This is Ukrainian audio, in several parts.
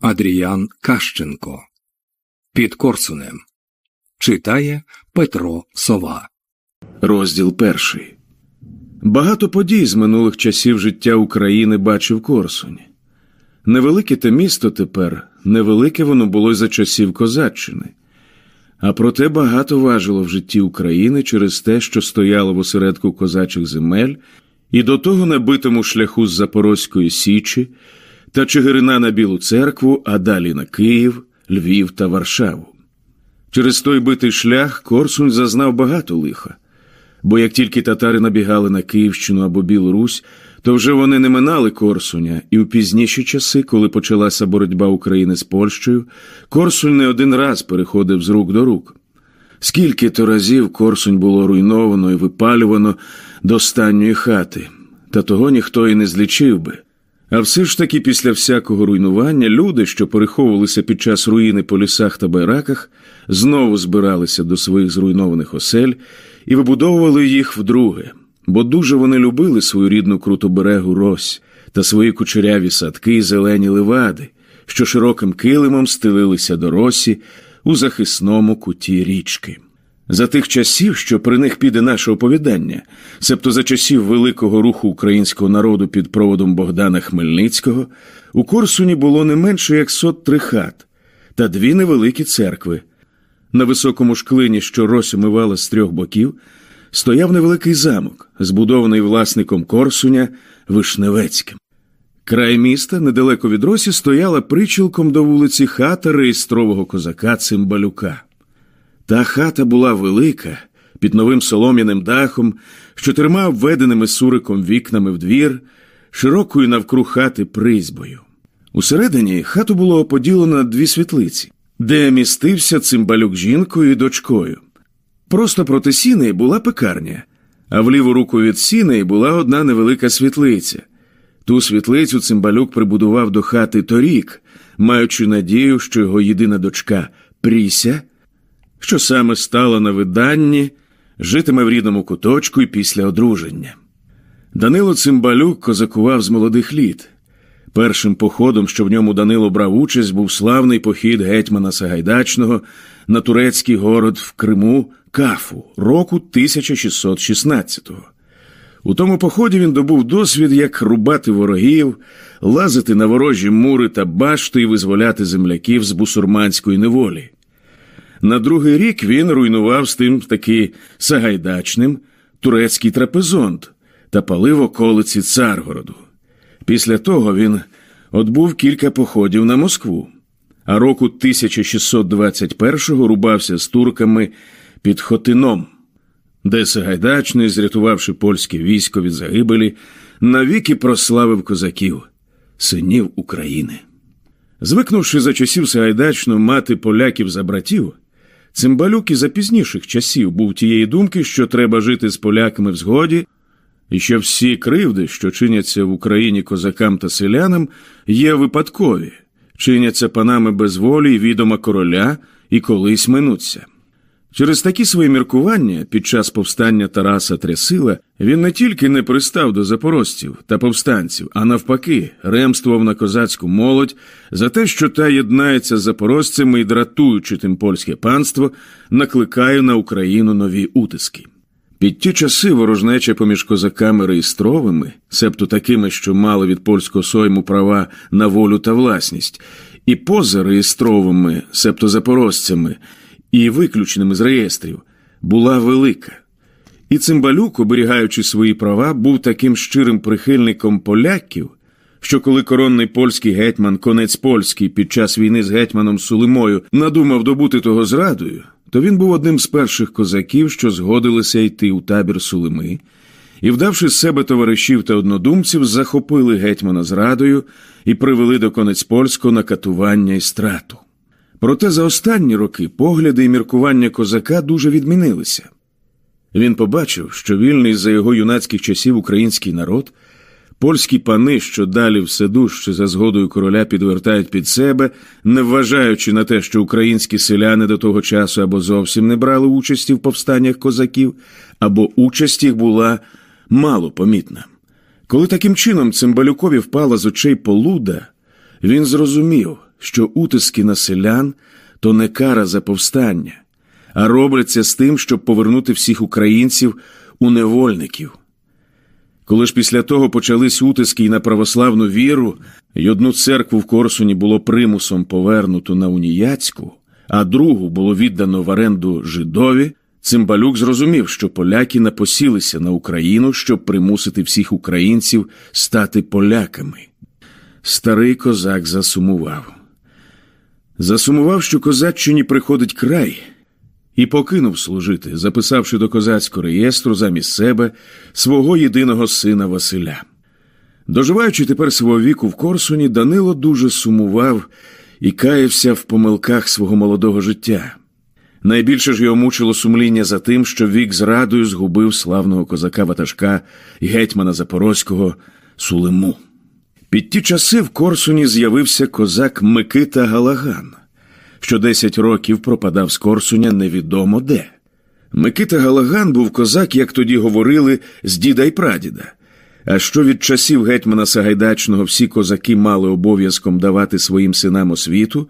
Адріян Кащенко. Під Корсунем. Читає Петро Сова. Розділ перший. Багато подій з минулих часів життя України бачив Корсунь. Невелике те місто тепер, невелике воно було й за часів козаччини. А проте багато важило в житті України через те, що стояло в осередку козачих земель, і до того на битому шляху з Запорозької Січі та Чигирина на Білу церкву, а далі на Київ, Львів та Варшаву. Через той битий шлях Корсунь зазнав багато лиха, бо як тільки татари набігали на Київщину або Білу Русь, то вже вони не минали Корсуня, і у пізніші часи, коли почалася боротьба України з Польщею, Корсунь не один раз переходив з рук до рук. Скільки то разів Корсунь було руйновано і випалювано до останньої хати, та того ніхто і не злічив би. А все ж таки, після всякого руйнування, люди, що переховувалися під час руїни по лісах та байраках, знову збиралися до своїх зруйнованих осель і вибудовували їх вдруге, бо дуже вони любили свою рідну крутоберегу Рось та свої кучеряві садки й зелені ливади, що широким килимом стелилися до росі у захисному куті річки. За тих часів, що при них піде наше оповідання, себто за часів великого руху українського народу під проводом Богдана Хмельницького, у Корсуні було не менше як сот три хат та дві невеликі церкви. На високому шклині, що рось омивала з трьох боків, стояв невеликий замок, збудований власником Корсуня Вишневецьким. Край міста, недалеко від Росі, стояла причілком до вулиці хата реєстрового козака Цимбалюка. Та хата була велика, під новим солом'яним дахом, з чотирма обведеними суриком вікнами в двір, широкою навкруг хати призьбою. Усередині хату було поділено на дві світлиці, де містився цимбалюк жінкою і дочкою. Просто проти сіней була пекарня, а в ліву руку від сіней була одна невелика світлиця. Ту світлицю цимбалюк прибудував до хати торік, маючи надію, що його єдина дочка Пріся що саме стала на виданні, житиме в рідному куточку і після одруження. Данило Цимбалюк козакував з молодих літ. Першим походом, що в ньому Данило брав участь, був славний похід гетьмана Сагайдачного на турецький город в Криму Кафу року 1616-го. У тому поході він добув досвід, як рубати ворогів, лазити на ворожі мури та башти і визволяти земляків з бусурманської неволі. На другий рік він руйнував з тим таки Сагайдачним турецький трапезонт та палив околиці Царгороду. Після того він отбув кілька походів на Москву, а року 1621-го рубався з турками під Хотином, де Сагайдачний, зрятувавши польське військо від загибелі, навіки прославив козаків, синів України. Звикнувши за часів Сагайдачну мати поляків за братів, Цимбалюк і за пізніших часів був тієї думки, що треба жити з поляками в згоді, і що всі кривди, що чиняться в Україні козакам та селянам, є випадкові, чиняться панами без волі і відома короля і колись минуться. Через такі свої міркування під час повстання Тараса Трясила він не тільки не пристав до запорожців та повстанців, а навпаки, ремствував на козацьку молодь за те, що та єднається з запорожцями і, дратуючи тим польське панство, накликає на Україну нові утиски. Під ті часи ворожнеча поміж козаками реєстровими, себто такими, що мали від польського сойму права на волю та власність, і поза реєстровими, себто запорожцями і виключеними з реєстрів, була велика. І цимбалюк, оберігаючи свої права, був таким щирим прихильником поляків, що коли коронний польський гетьман, конець польський, під час війни з гетьманом Сулимою надумав добути того зрадою, то він був одним з перших козаків, що згодилися йти у табір Сулими, і, вдавши з себе товаришів та однодумців, захопили гетьмана зрадою і привели до конець польського на катування і страту. Проте за останні роки погляди і міркування козака дуже відмінилися. Він побачив, що вільний за його юнацьких часів український народ, польські пани, що далі все дужче за згодою короля підвертають під себе, не вважаючи на те, що українські селяни до того часу або зовсім не брали участі в повстаннях козаків, або участь їх була мало помітна. Коли таким чином цимбалюкові впала з очей полуда, він зрозумів що утиски на селян то не кара за повстання, а робляться з тим, щоб повернути всіх українців у невольників. Коли ж після того почались утиски й на православну віру, й одну церкву в Корсуні було примусом повернуто на уніяцьку, а другу було віддано в оренду жидові, Цимбалюк зрозумів, що поляки напосілися на Україну, щоб примусити всіх українців стати поляками. Старий козак засумував. Засумував, що козаччині приходить край, і покинув служити, записавши до козацького реєстру замість себе свого єдиного сина Василя. Доживаючи тепер свого віку в Корсуні, Данило дуже сумував і каявся в помилках свого молодого життя. Найбільше ж його мучило сумління за тим, що вік зрадою згубив славного козака ватажка гетьмана Запорозького Сулиму. Під ті часи в Корсуні з'явився козак Микита Галаган, що десять років пропадав з Корсуня невідомо де. Микита Галаган був козак, як тоді говорили, з діда й прадіда. А що від часів гетьмана Сагайдачного всі козаки мали обов'язком давати своїм синам освіту,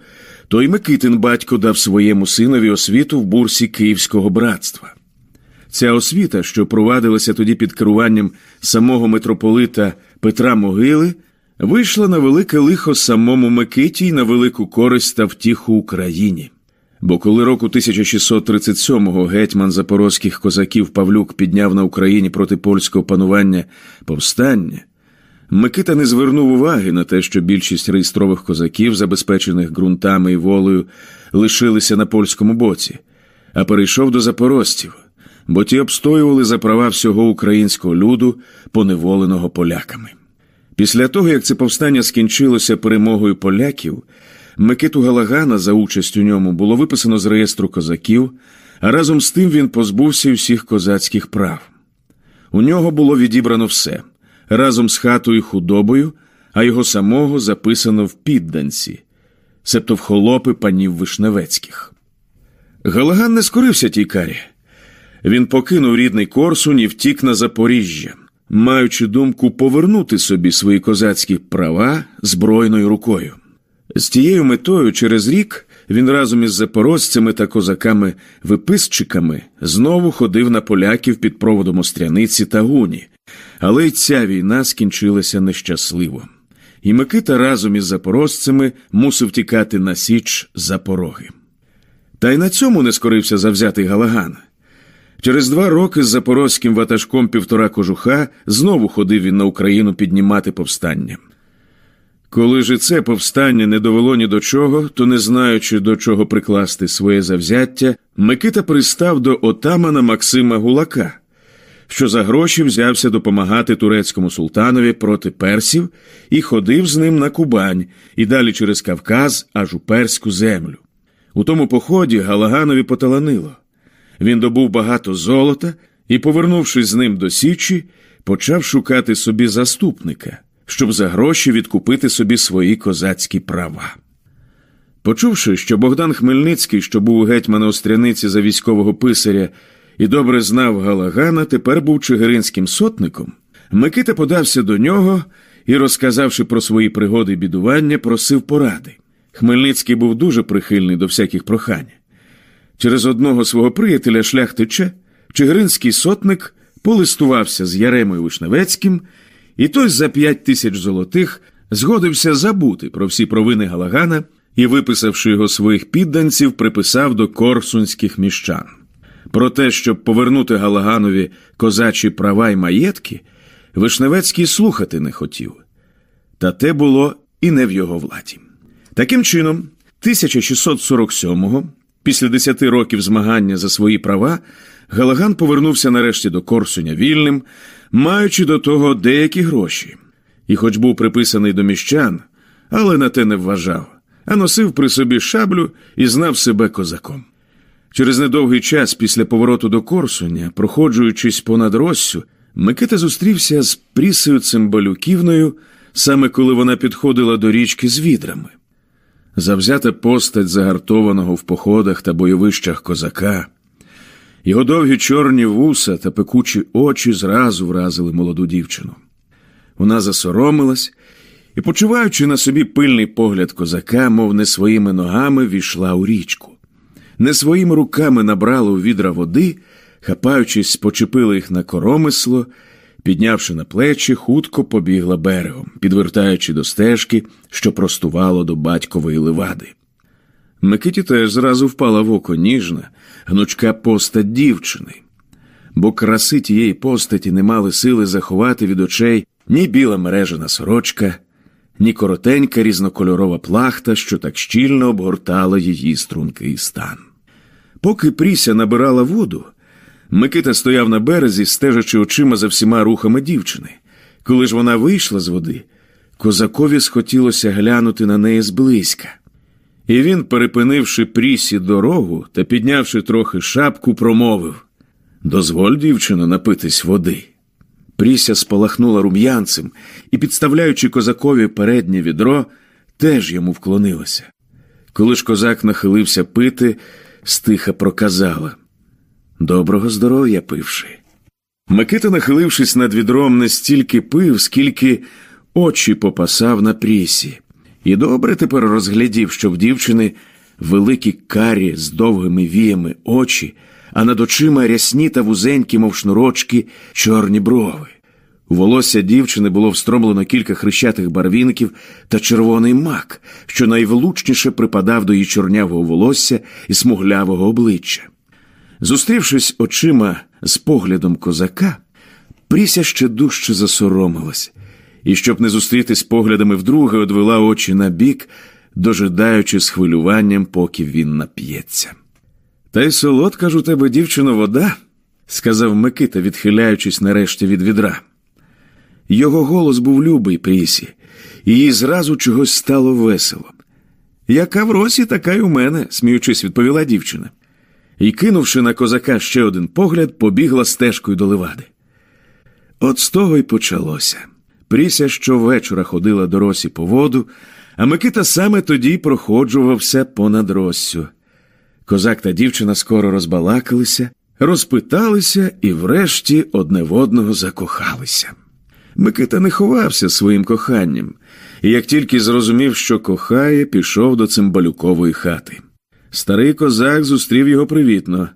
то й Микитин батько дав своєму синові освіту в бурсі Київського братства. Ця освіта, що провадилася тоді під керуванням самого митрополита Петра Могили, вийшла на велике лихо самому Микиті й на велику користь та втіху Україні. Бо коли року 1637-го гетьман запорозьких козаків Павлюк підняв на Україні проти польського панування повстання, Микита не звернув уваги на те, що більшість реєстрових козаків, забезпечених ґрунтами і волею, лишилися на польському боці, а перейшов до запорожців, бо ті обстоювали за права всього українського люду, поневоленого поляками. Після того, як це повстання скінчилося перемогою поляків, Микиту Галагана за участь у ньому було виписано з реєстру козаків, а разом з тим він позбувся всіх козацьких прав. У нього було відібрано все разом з хатою худобою, а його самого записано в підданці, себто в холопи панів Вишневецьких. Галаган не скорився тій карі. Він покинув рідний Корсунь і втік на Запоріжжя, маючи думку повернути собі свої козацькі права збройною рукою. З тією метою через рік він разом із запорожцями та козаками-виписчиками знову ходив на поляків під проводом Остряниці та Гуні, але й ця війна скінчилася нещасливо. І Микита разом із запорожцями мусив тікати на Січ за пороги. Та й на цьому не скорився завзятий Галаган. Через два роки з запорозьким ватажком півтора кожуха знову ходив він на Україну піднімати повстання. Коли ж це повстання не довело ні до чого, то, не знаючи до чого прикласти своє завзяття, Микита пристав до отамана Максима Гулака, що за гроші взявся допомагати турецькому султанові проти персів і ходив з ним на Кубань і далі через Кавказ аж у перську землю. У тому поході Галаганові поталанило. Він добув багато золота і, повернувшись з ним до Січі, почав шукати собі заступника щоб за гроші відкупити собі свої козацькі права. Почувши, що Богдан Хмельницький, що був у гетьмана Остряниці за військового писаря і добре знав Галагана, тепер був чигиринським сотником, Микита подався до нього і, розказавши про свої пригоди і бідування, просив поради. Хмельницький був дуже прихильний до всяких прохань. Через одного свого приятеля шляхтича Чигиринський сотник полистувався з Яремою Вишневецьким і той за п'ять тисяч золотих згодився забути про всі провини Галагана і, виписавши його своїх підданців, приписав до корсунських міщан. Про те, щоб повернути Галаганові козачі права й маєтки, Вишневецький слухати не хотів. Та те було і не в його владі. Таким чином, 1647-го, після десяти років змагання за свої права, Галаган повернувся нарешті до Корсуня вільним, маючи до того деякі гроші, і, хоч був приписаний до міщан, але на те не вважав, а носив при собі шаблю і знав себе козаком. Через недовгий час після повороту до Корсуня, проходжуючись понад Россю, Микита зустрівся з Прісею Цимбалюківною, саме коли вона підходила до річки з відрами. Завзята постать загартованого в походах та бойовищах козака. Його довгі чорні вуса та пекучі очі зразу вразили молоду дівчину. Вона засоромилась і, почуваючи на собі пильний погляд козака, мов не своїми ногами війшла у річку. Не своїми руками набрала у відра води, хапаючись, почепила їх на коромисло, піднявши на плечі, хутко побігла берегом, підвертаючи до стежки, що простувало до батькової левади. Микиті теж зразу впала в око ніжна, гнучка постать дівчини, бо краси тієї постаті не мали сили заховати від очей ні біла мережена сорочка, ні коротенька різнокольорова плахта, що так щільно обгортала її стрункий стан. Поки Пріся набирала воду, Микита стояв на березі, стежачи очима за всіма рухами дівчини. Коли ж вона вийшла з води, козакові схотілося глянути на неї зблизька. І він, перепинивши Прісі дорогу та піднявши трохи шапку, промовив Дозволь, дівчино, напитись води. Пріся спалахнула рум'янцем і, підставляючи козакові переднє відро, теж йому вклонилася. Коли ж козак нахилився пити, стиха проказала Доброго здоров'я пивши. Микита, нахилившись над відром, не стільки пив, скільки очі попасав на прісі, і добре тепер розглядів, що в дівчини великі карі з довгими віями очі, а над очима рясні та вузенькі, мов шнурочки, чорні брови. У волосся дівчини було встромлено кілька хрещатих барвінків та червоний мак, що найвлучніше припадав до її чорнявого волосся і смуглявого обличчя. Зустрівшись очима з поглядом козака, Пріся ще дужче засоромилась, і, щоб не зустрітись поглядами вдруге, одвела очі на бік, дожидаючи з хвилюванням, поки він нап'ється. Та й солодка ж у тебе, дівчино, вода, сказав Микита, відхиляючись нарешті від відра. Його голос був любий Прісі, і їй зразу чогось стало весело. Яка в росі, така й у мене, сміючись, відповіла дівчина. І, кинувши на козака ще один погляд, побігла стежкою до левади. От з того й почалося. Пріся щовечора ходила до росі по воду, а Микита саме тоді проходжувався понад Россю. Козак та дівчина скоро розбалакалися, розпиталися і, врешті, одне в одного закохалися. Микита не ховався своїм коханням, і як тільки зрозумів, що кохає, пішов до цимбалюкової хати. Старий козак зустрів його привітно,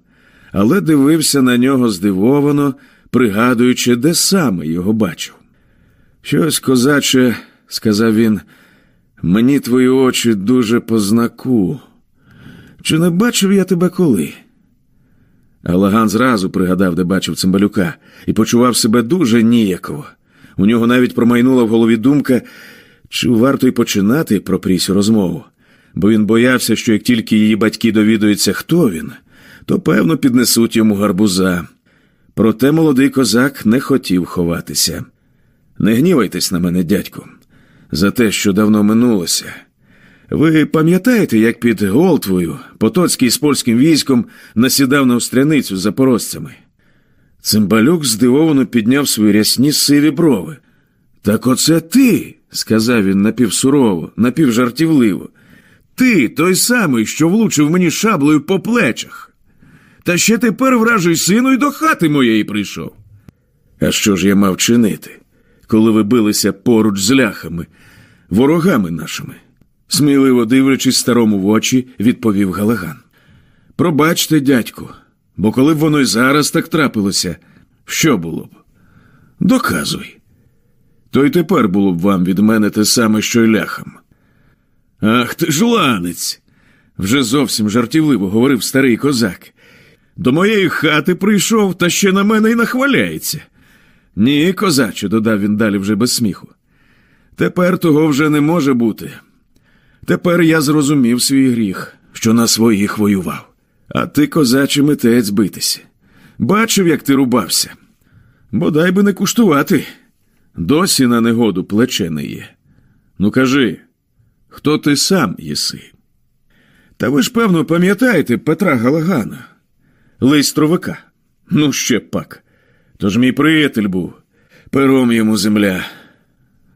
але дивився на нього здивовано, пригадуючи, де саме його бачив. Щось, козаче, сказав він, мені твої очі дуже по знаку. Чи не бачив я тебе коли? Алаган зразу пригадав, де бачив цимбалюка, і почував себе дуже ніяково. У нього навіть промайнула в голові думка, чи варто й починати про Прісю розмову, бо він боявся, що як тільки її батьки довідуються, хто він, то певно піднесуть йому гарбуза. Проте молодий козак не хотів ховатися. Не гнівайтесь на мене, дядьку, за те, що давно минулося. Ви пам'ятаєте, як під Голтвою Потоцький з польським військом насідав на остряницю з запорожцями? Цимбалюк здивовано підняв свої рясні сиві брови. Так оце ти, сказав він напівсурово, напівжартівливо. Ти той самий, що влучив мені шаблею по плечах. Та ще тепер вражий сину й до хати моєї прийшов. А що ж я мав чинити, коли ви билися поруч з ляхами, ворогами нашими? Сміливо дивлячись старому в очі, відповів Галаган. Пробачте, дядьку, бо коли б воно й зараз так трапилося, що було б? Доказуй. То й тепер було б вам від мене те саме, що й ляхам. Ах ти ж ланець! вже зовсім жартівливо говорив старий козак. До моєї хати прийшов та ще на мене й нахваляється. Ні, козаче, додав він далі вже без сміху. Тепер того вже не може бути. Тепер я зрозумів свій гріх, що на своїх воював. А ти, козаче, митець битися. Бачив, як ти рубався. Бодай би не куштувати. Досі на негоду плече не є. Ну кажи, хто ти сам єси? Та ви ж, певно, пам'ятаєте Петра Галагана, листровика. Ну, ще пак. Тож мій приятель був, пером йому земля,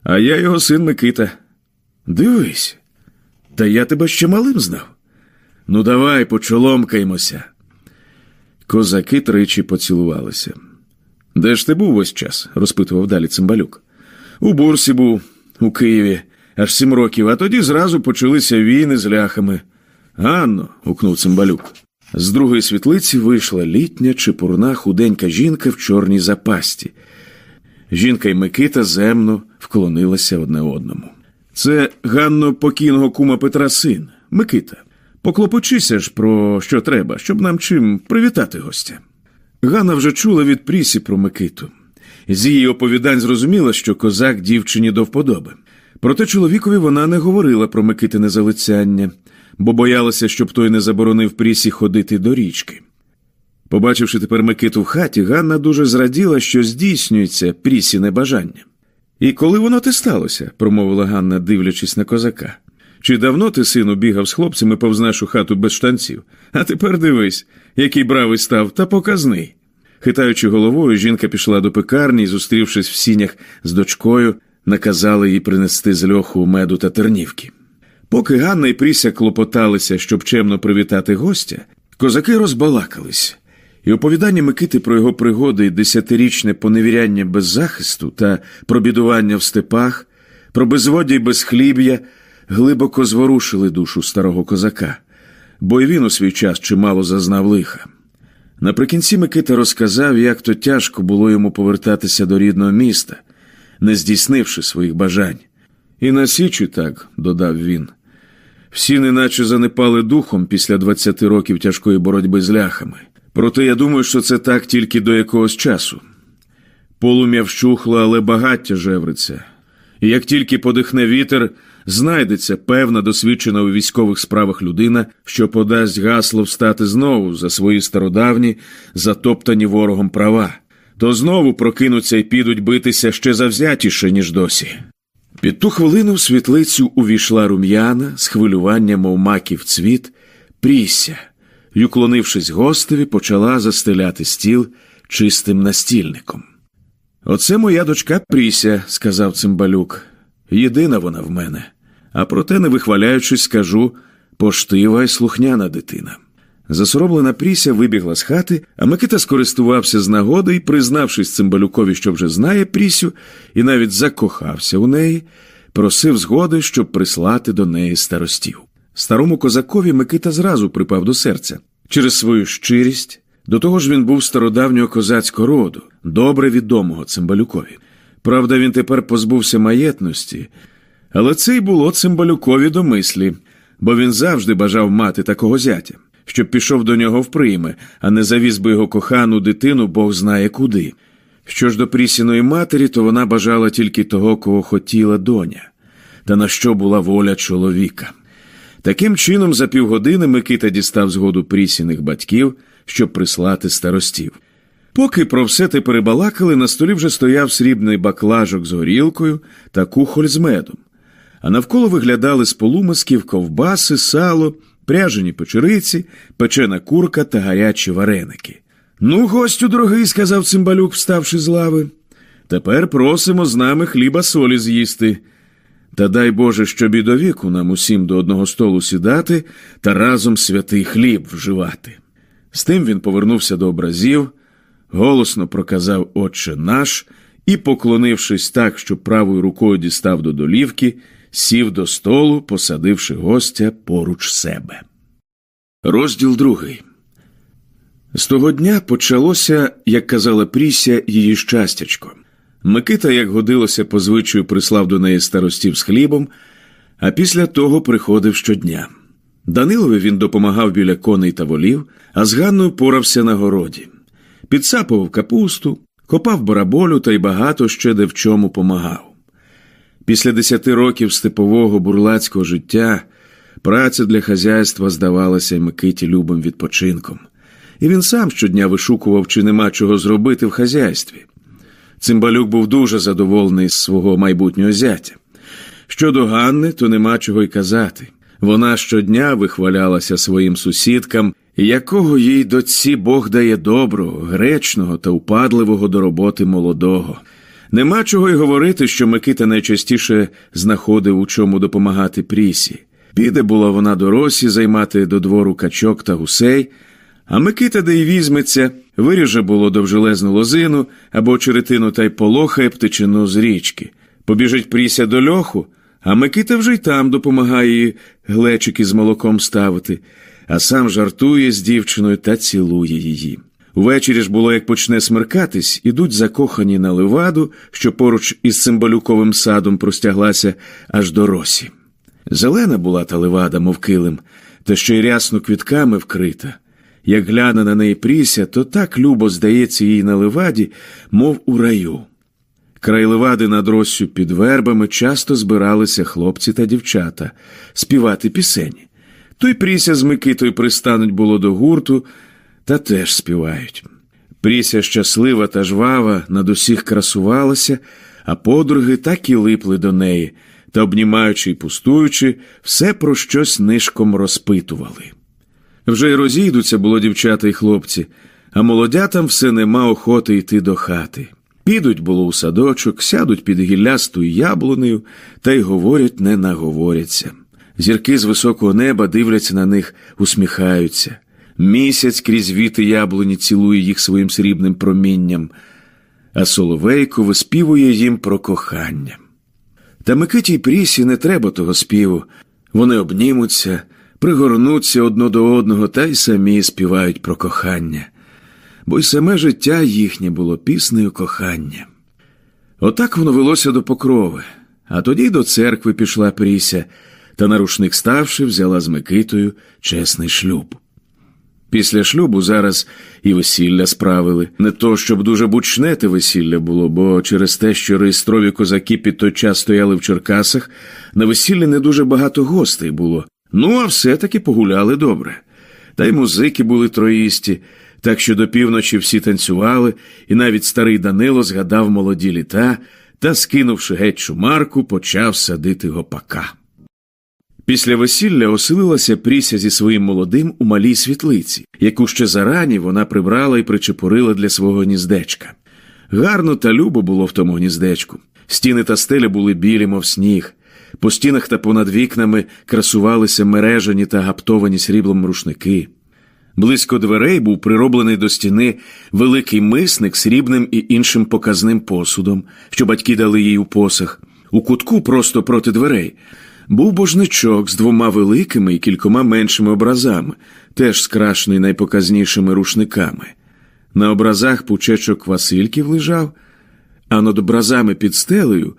а я його син Микита. Дивись, та я тебе ще малим знав. Ну, давай почоломкаємося. Козаки тричі поцілувалися. Де ж ти був ось час? розпитував далі цимбалюк. У бурсі був, у Києві, аж сім років, а тоді зразу почалися війни з ляхами. Ганно, гукнув цимбалюк. З другої світлиці вийшла літня чепурна худенька жінка в чорній запасті. Жінка й Микита земно вклонилися одне одному. Це Ганно покійного кума Петра син, Микита. Поклопочися ж про що треба, щоб нам чим привітати гостя. Ганна вже чула від Прісі про Микиту. З її оповідань зрозуміла, що козак дівчині до вподоби. Проте чоловікові вона не говорила про Микитине залицяння, бо боялася, щоб той не заборонив Прісі ходити до річки. Побачивши тепер Микиту в хаті, Ганна дуже зраділа, що здійснюється Прісіне бажання. І коли воно те сталося, промовила Ганна, дивлячись на козака. Чи давно ти, сину, бігав з хлопцями повз нашу хату без штанців? А тепер дивись, який бравий став та показний. Хитаючи головою, жінка пішла до пекарні і, зустрівшись в сінях з дочкою, наказала їй принести з льоху меду та тернівки. Поки Ганна і Пріся клопоталися, щоб чемно привітати гостя, козаки розбалакались, і оповідання Микити про його пригоди і десятирічне поневіряння без захисту та про бідування в степах, про безводдя й безхліб'я глибоко зворушили душу старого козака, бо й він у свій час чимало зазнав лиха. Наприкінці Микита розказав, як то тяжко було йому повертатися до рідного міста, не здійснивши своїх бажань. І на Січі так, додав він. Всі неначе занепали духом після 20 років тяжкої боротьби з ляхами. Проте я думаю, що це так тільки до якогось часу. Полум'я вщухло, але багаття жевриться. І як тільки подихне вітер, знайдеться певна досвідчена у військових справах людина, що подасть гасло встати знову за свої стародавні, затоптані ворогом права, то знову прокинуться і підуть битися ще завзятіше, ніж досі. Під ту хвилину в світлицю увійшла рум'яна, з хвилювання, мов маків цвіт, прісся, й, уклонившись гостеві, почала застеляти стіл чистим настільником. Оце моя дочка Пріся, сказав цимбалюк. Єдина вона в мене. А проте, не вихваляючись, скажу поштива й слухняна дитина. Засороблена Пріся вибігла з хати, а Микита скористувався з нагоди і, признавшись цимбалюкові, що вже знає Прісю, і навіть закохався у неї, просив згоди, щоб прислати до неї старостів. Старому козакові Микита зразу припав до серця через свою щирість. До того ж він був стародавнього козацького роду, добре відомого цимбалюкові. Правда, він тепер позбувся маєтності, але це й було цимбалюкові до мислі, бо він завжди бажав мати такого зятя, щоб пішов до нього в прийми, а не завіз би його кохану дитину, Бог знає куди. Що ж до прісіної матері, то вона бажала тільки того, кого хотіла доня, та на що була воля чоловіка. Таким чином, за півгодини Микита дістав згоду прісіних батьків, щоб прислати старостів. Поки про все те перебалакали, на столі вже стояв срібний баклажок з горілкою та кухоль з медом, а навколо виглядали з полумисків ковбаси, сало, пряжені печериці, печена курка та гарячі вареники. Ну, гостю дорогий, сказав цимбалюк, вставши з лави. Тепер просимо з нами хліба солі з'їсти. Та дай Боже, щоб і до віку нам усім до одного столу сідати та разом святий хліб вживати. З тим він повернувся до образів, голосно проказав Отче наш і, поклонившись так, що правою рукою дістав до долівки, сів до столу, посадивши гостя поруч себе. Розділ другий. З того дня почалося, як казала Пріся, її щастячко. Микита, як годилося по звичаю, прислав до неї старостів з хлібом, а після того приходив щодня. Данилові він допомагав біля коней та волів, а з Ганною порався на городі. Підсапував капусту, копав бараболю та й багато ще де в чому помагав. Після десяти років степового бурлацького життя праця для хазяйства здавалася Микиті любим відпочинком, і він сам щодня вишукував, чи нема чого зробити в хазяйстві. Цимбалюк був дуже задоволений з свого майбутнього зятя. Щодо Ганни, то нема чого й казати. Вона щодня вихвалялася своїм сусідкам, якого їй доці Бог дає доброго, гречного та упадливого до роботи молодого. Нема чого й говорити, що Микита найчастіше знаходив у чому допомагати Прісі. Піде була вона до росі займати до двору качок та гусей, а Микита, де й візьметься, виріже було довжелезну лозину або черетину та й полохає птичину з річки. Побіжить Пріся до льоху, а Микита вже й там допомагає їй глечики з молоком ставити, а сам жартує з дівчиною та цілує її. Увечері ж було, як почне смеркатись, ідуть закохані на леваду, що поруч із цимбалюковим садом простяглася аж до росі. Зелена була та левада, мов килим, та ще й рясно квітками вкрита. Як гляне на неї Пріся, то так любо здається їй на леваді, мов у раю. Край левади над Россю під вербами часто збиралися хлопці та дівчата співати пісені. То й Пріся з Микитою пристануть було до гурту, та теж співають. Пріся щаслива та жвава над усіх красувалася, а подруги так і липли до неї та, обнімаючи й пустуючи, все про щось нишком розпитували. Вже й розійдуться було дівчата й хлопці, а молодятам все нема охоти йти до хати. Підуть було у садочок, сядуть під гіллястою яблунею та й говорять, не наговоряться. Зірки з високого неба дивляться на них, усміхаються. Місяць крізь віти яблуні цілує їх своїм срібним промінням, а соловейко виспівує їм про кохання. Та Микиті й Прісі не треба того співу. Вони обнімуться, пригорнуться одно до одного та й самі співають про кохання, бо й саме життя їхнє було піснею кохання. Отак воно велося до покрови, а тоді до церкви пішла Пріся, та нарушник ставши, взяла з Микитою чесний шлюб. Після шлюбу зараз і весілля справили. Не то, щоб дуже бучне те весілля було, бо через те, що реєстрові козаки під той час стояли в Черкасах, на весіллі не дуже багато гостей було. Ну, а все-таки погуляли добре. Та й музики були троїсті, так що до півночі всі танцювали, і навіть старий Данило згадав молоді літа та, скинувши геть шумарку, почав садити гопака. Після весілля оселилася Пріся зі своїм молодим у малій світлиці, яку ще зарані вона прибрала і причепурила для свого гніздечка. Гарно та любо було в тому гніздечку. Стіни та стеля були білі, мов сніг. По стінах та понад вікнами красувалися мережані та гаптовані сріблом рушники. Близько дверей був прироблений до стіни великий мисник срібним і іншим показним посудом, що батьки дали їй у посах. У кутку просто проти дверей був божничок з двома великими і кількома меншими образами, теж скрашений найпоказнішими рушниками. На образах пучечок Васильків лежав, а над образами під стелею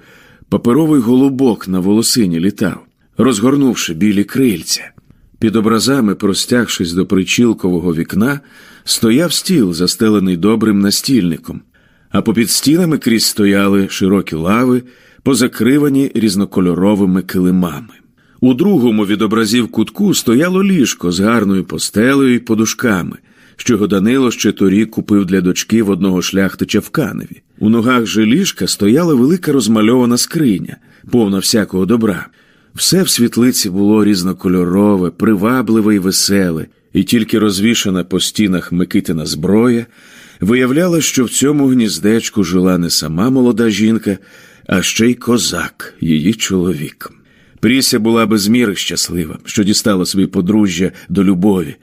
паперовий голубок на волосині літав, розгорнувши білі крильця. Під образами, простягшись до причілкового вікна, стояв стіл, застелений добрим настільником, а попід стінами крізь стояли широкі лави позакривані різнокольоровими килимами. У другому від образів кутку стояло ліжко з гарною постелею і подушками, що його Данило ще торік купив для дочки в одного шляхтича в каневі. У ногах же ліжка стояла велика розмальована скриня, повна всякого добра. Все в світлиці було різнокольорове, привабливе і веселе, і тільки розвішана по стінах Микитина зброя виявляла, що в цьому гніздечку жила не сама молода жінка, а ще й козак, її чоловік. Пріся була без міри щаслива, що дістала собі подружжя до любові,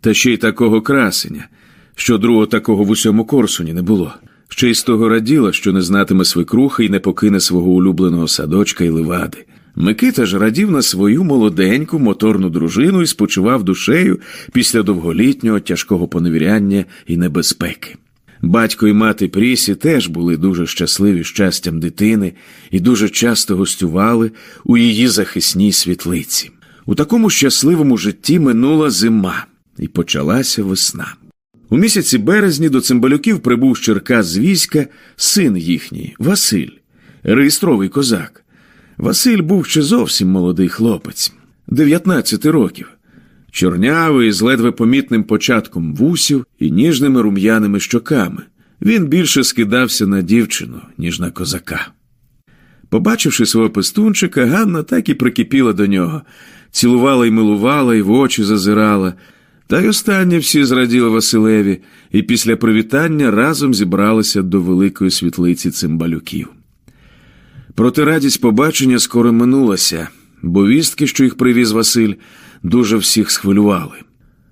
та ще й такого красення, що другого такого в усьому корсуні не було. Ще й з того раділа, що не знатиме свекруха і не покине свого улюбленого садочка і ливади. Микита ж радів на свою молоденьку моторну дружину і спочивав душею після довголітнього тяжкого поневіряння і небезпеки. Батько і мати Прісі теж були дуже щасливі щастям дитини і дуже часто гостювали у її захисній світлиці. У такому щасливому житті минула зима, і почалася весна. У місяці березні до цимбалюків прибув з Черкас з війська син їхній, Василь, реєстровий козак. Василь був ще зовсім молодий хлопець, 19 років чорнявий, з ледве помітним початком вусів і ніжними рум'яними щоками. Він більше скидався на дівчину, ніж на козака. Побачивши свого пестунчика, Ганна так і прикипіла до нього, цілувала й милувала, і в очі зазирала. Та й останнє всі зраділи Василеві, і після привітання разом зібралися до великої світлиці цимбалюків. Проте радість побачення скоро минулася, бо вістки, що їх привіз Василь, дуже всіх схвилювали.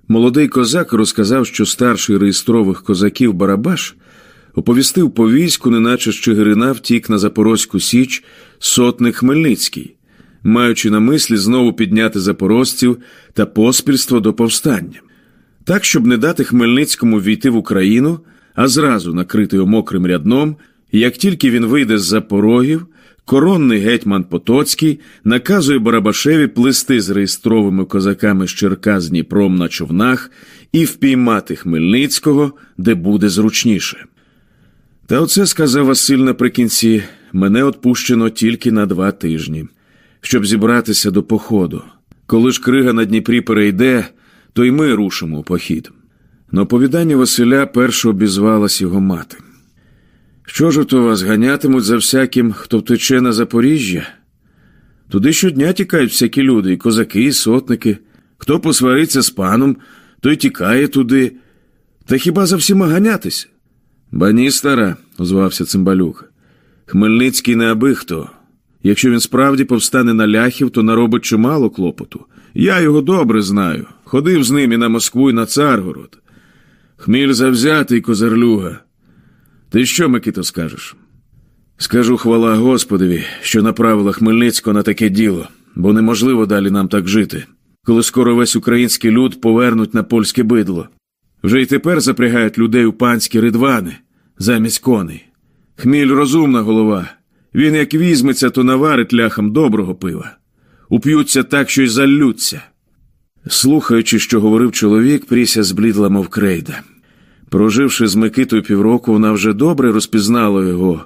Молодий козак розказав, що старший реєстрових козаків Барабаш оповістив по війську, неначе з Чигирина втік на Запорозьку Січ сотник Хмельницький. маючи на мислі знову підняти запорожців та поспільство до повстання, так, щоб не дати Хмельницькому війти в Україну, а зразу накрити його мокрим рядном, як тільки він вийде з за порогів, коронний гетьман Потоцький наказує Барабашеві плисти з реєстровими козаками з Черка з Дніпром на човнах і впіймати Хмельницького, де буде зручніше. Та оце сказав Василь наприкінці мене отпущено тільки на два тижні, щоб зібратися до походу. Коли ж крига на Дніпрі перейде, то й ми рушимо у похід. На оповідання Василя перше обізвалась його мати. Що ж то вас ганятимуть за всяким, хто втече на Запоріжжя? Туди щодня тікають всякі люди, і козаки, і сотники. Хто посвариться з паном, той тікає туди. Та хіба за всіма ганятися? Ба ні, стара, озвався цимбалюк. Хмельницький не аби хто. Якщо він справді повстане на ляхів, то наробить чимало клопоту. Я його добре знаю. Ходив з ним і на Москву і на Царгород. Хміль завзятий козарлюга. Ти що, Микито, скажеш? Скажу хвала Господові, що направила Хмельницького на таке діло, бо неможливо далі нам так жити, коли скоро весь український люд повернуть на польське бидло. Вже й тепер запрягають людей у панські ридвани замість коней. Хміль розумна голова. Він як візьметься, то наварить ляхам доброго пива. Уп'ються так, що й заллються. Слухаючи, що говорив чоловік, Пріся зблідла, мов крейда. Проживши з Микитою півроку, вона вже добре розпізнала його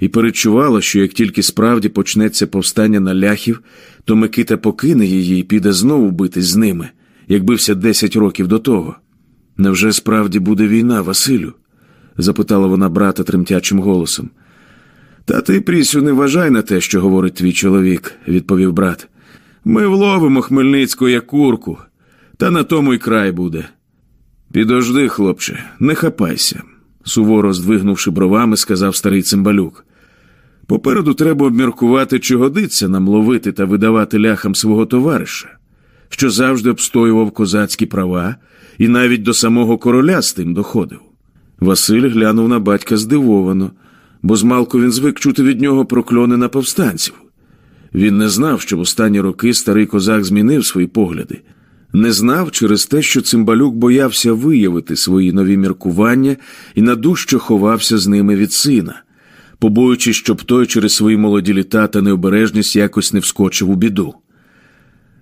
і перечувала, що як тільки справді почнеться повстання на ляхів, то Микита покине її і піде знову битись з ними, як бився десять років до того. Невже справді буде війна, Василю? запитала вона брата тремтячим голосом. Та ти, Прісю, не вважай на те, що говорить твій чоловік, відповів брат. Ми вловимо Хмельницьку як курку, та на тому й край буде. Підожди, хлопче, не хапайся, суворо здвигнувши бровами, сказав старий цимбалюк. Попереду треба обміркувати, чи годиться нам ловити та видавати ляхам свого товариша, що завжди обстоював козацькі права і навіть до самого короля з тим доходив. Василь глянув на батька здивовано, бо змалку він звик чути від нього прокльони на повстанців. Він не знав, що в останні роки старий козак змінив свої погляди, не знав через те, що цимбалюк боявся виявити свої нові міркування і надужчо ховався з ними від сина, побоюючись, щоб той через свої молоді літа та необережність якось не вскочив у біду.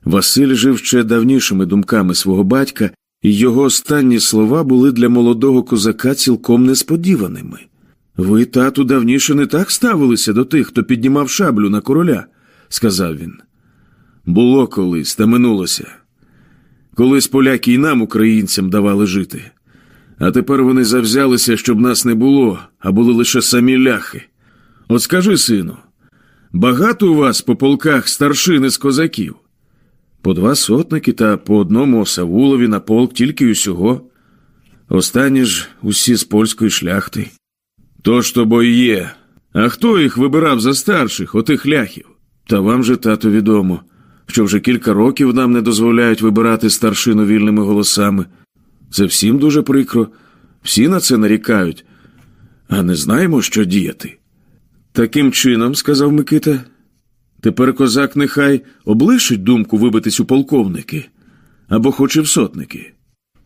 Василь жив ще давнішими думками свого батька, і його останні слова були для молодого козака цілком несподіваними. Ви, тату, давніше не так ставилися до тих, хто піднімав шаблю на короля, сказав він. Було колись, та минулося. Колись поляки і нам, українцям, давали жити. А тепер вони завзялися, щоб нас не було, а були лише самі ляхи. От скажи, сину, багато у вас по полках старшини з козаків? По два сотники та по одному осавулові на полк тільки усього. Останні ж усі з польської шляхти. То ж то бо й є. А хто їх вибирав за старших, отих ляхів? Та вам же, тато, відомо, що вже кілька років нам не дозволяють вибирати старшину вільними голосами. Це всім дуже прикро, всі на це нарікають, а не знаємо, що діяти. Таким чином, сказав Микита, тепер козак нехай облишить думку вибитись у полковники або хоч і в сотники.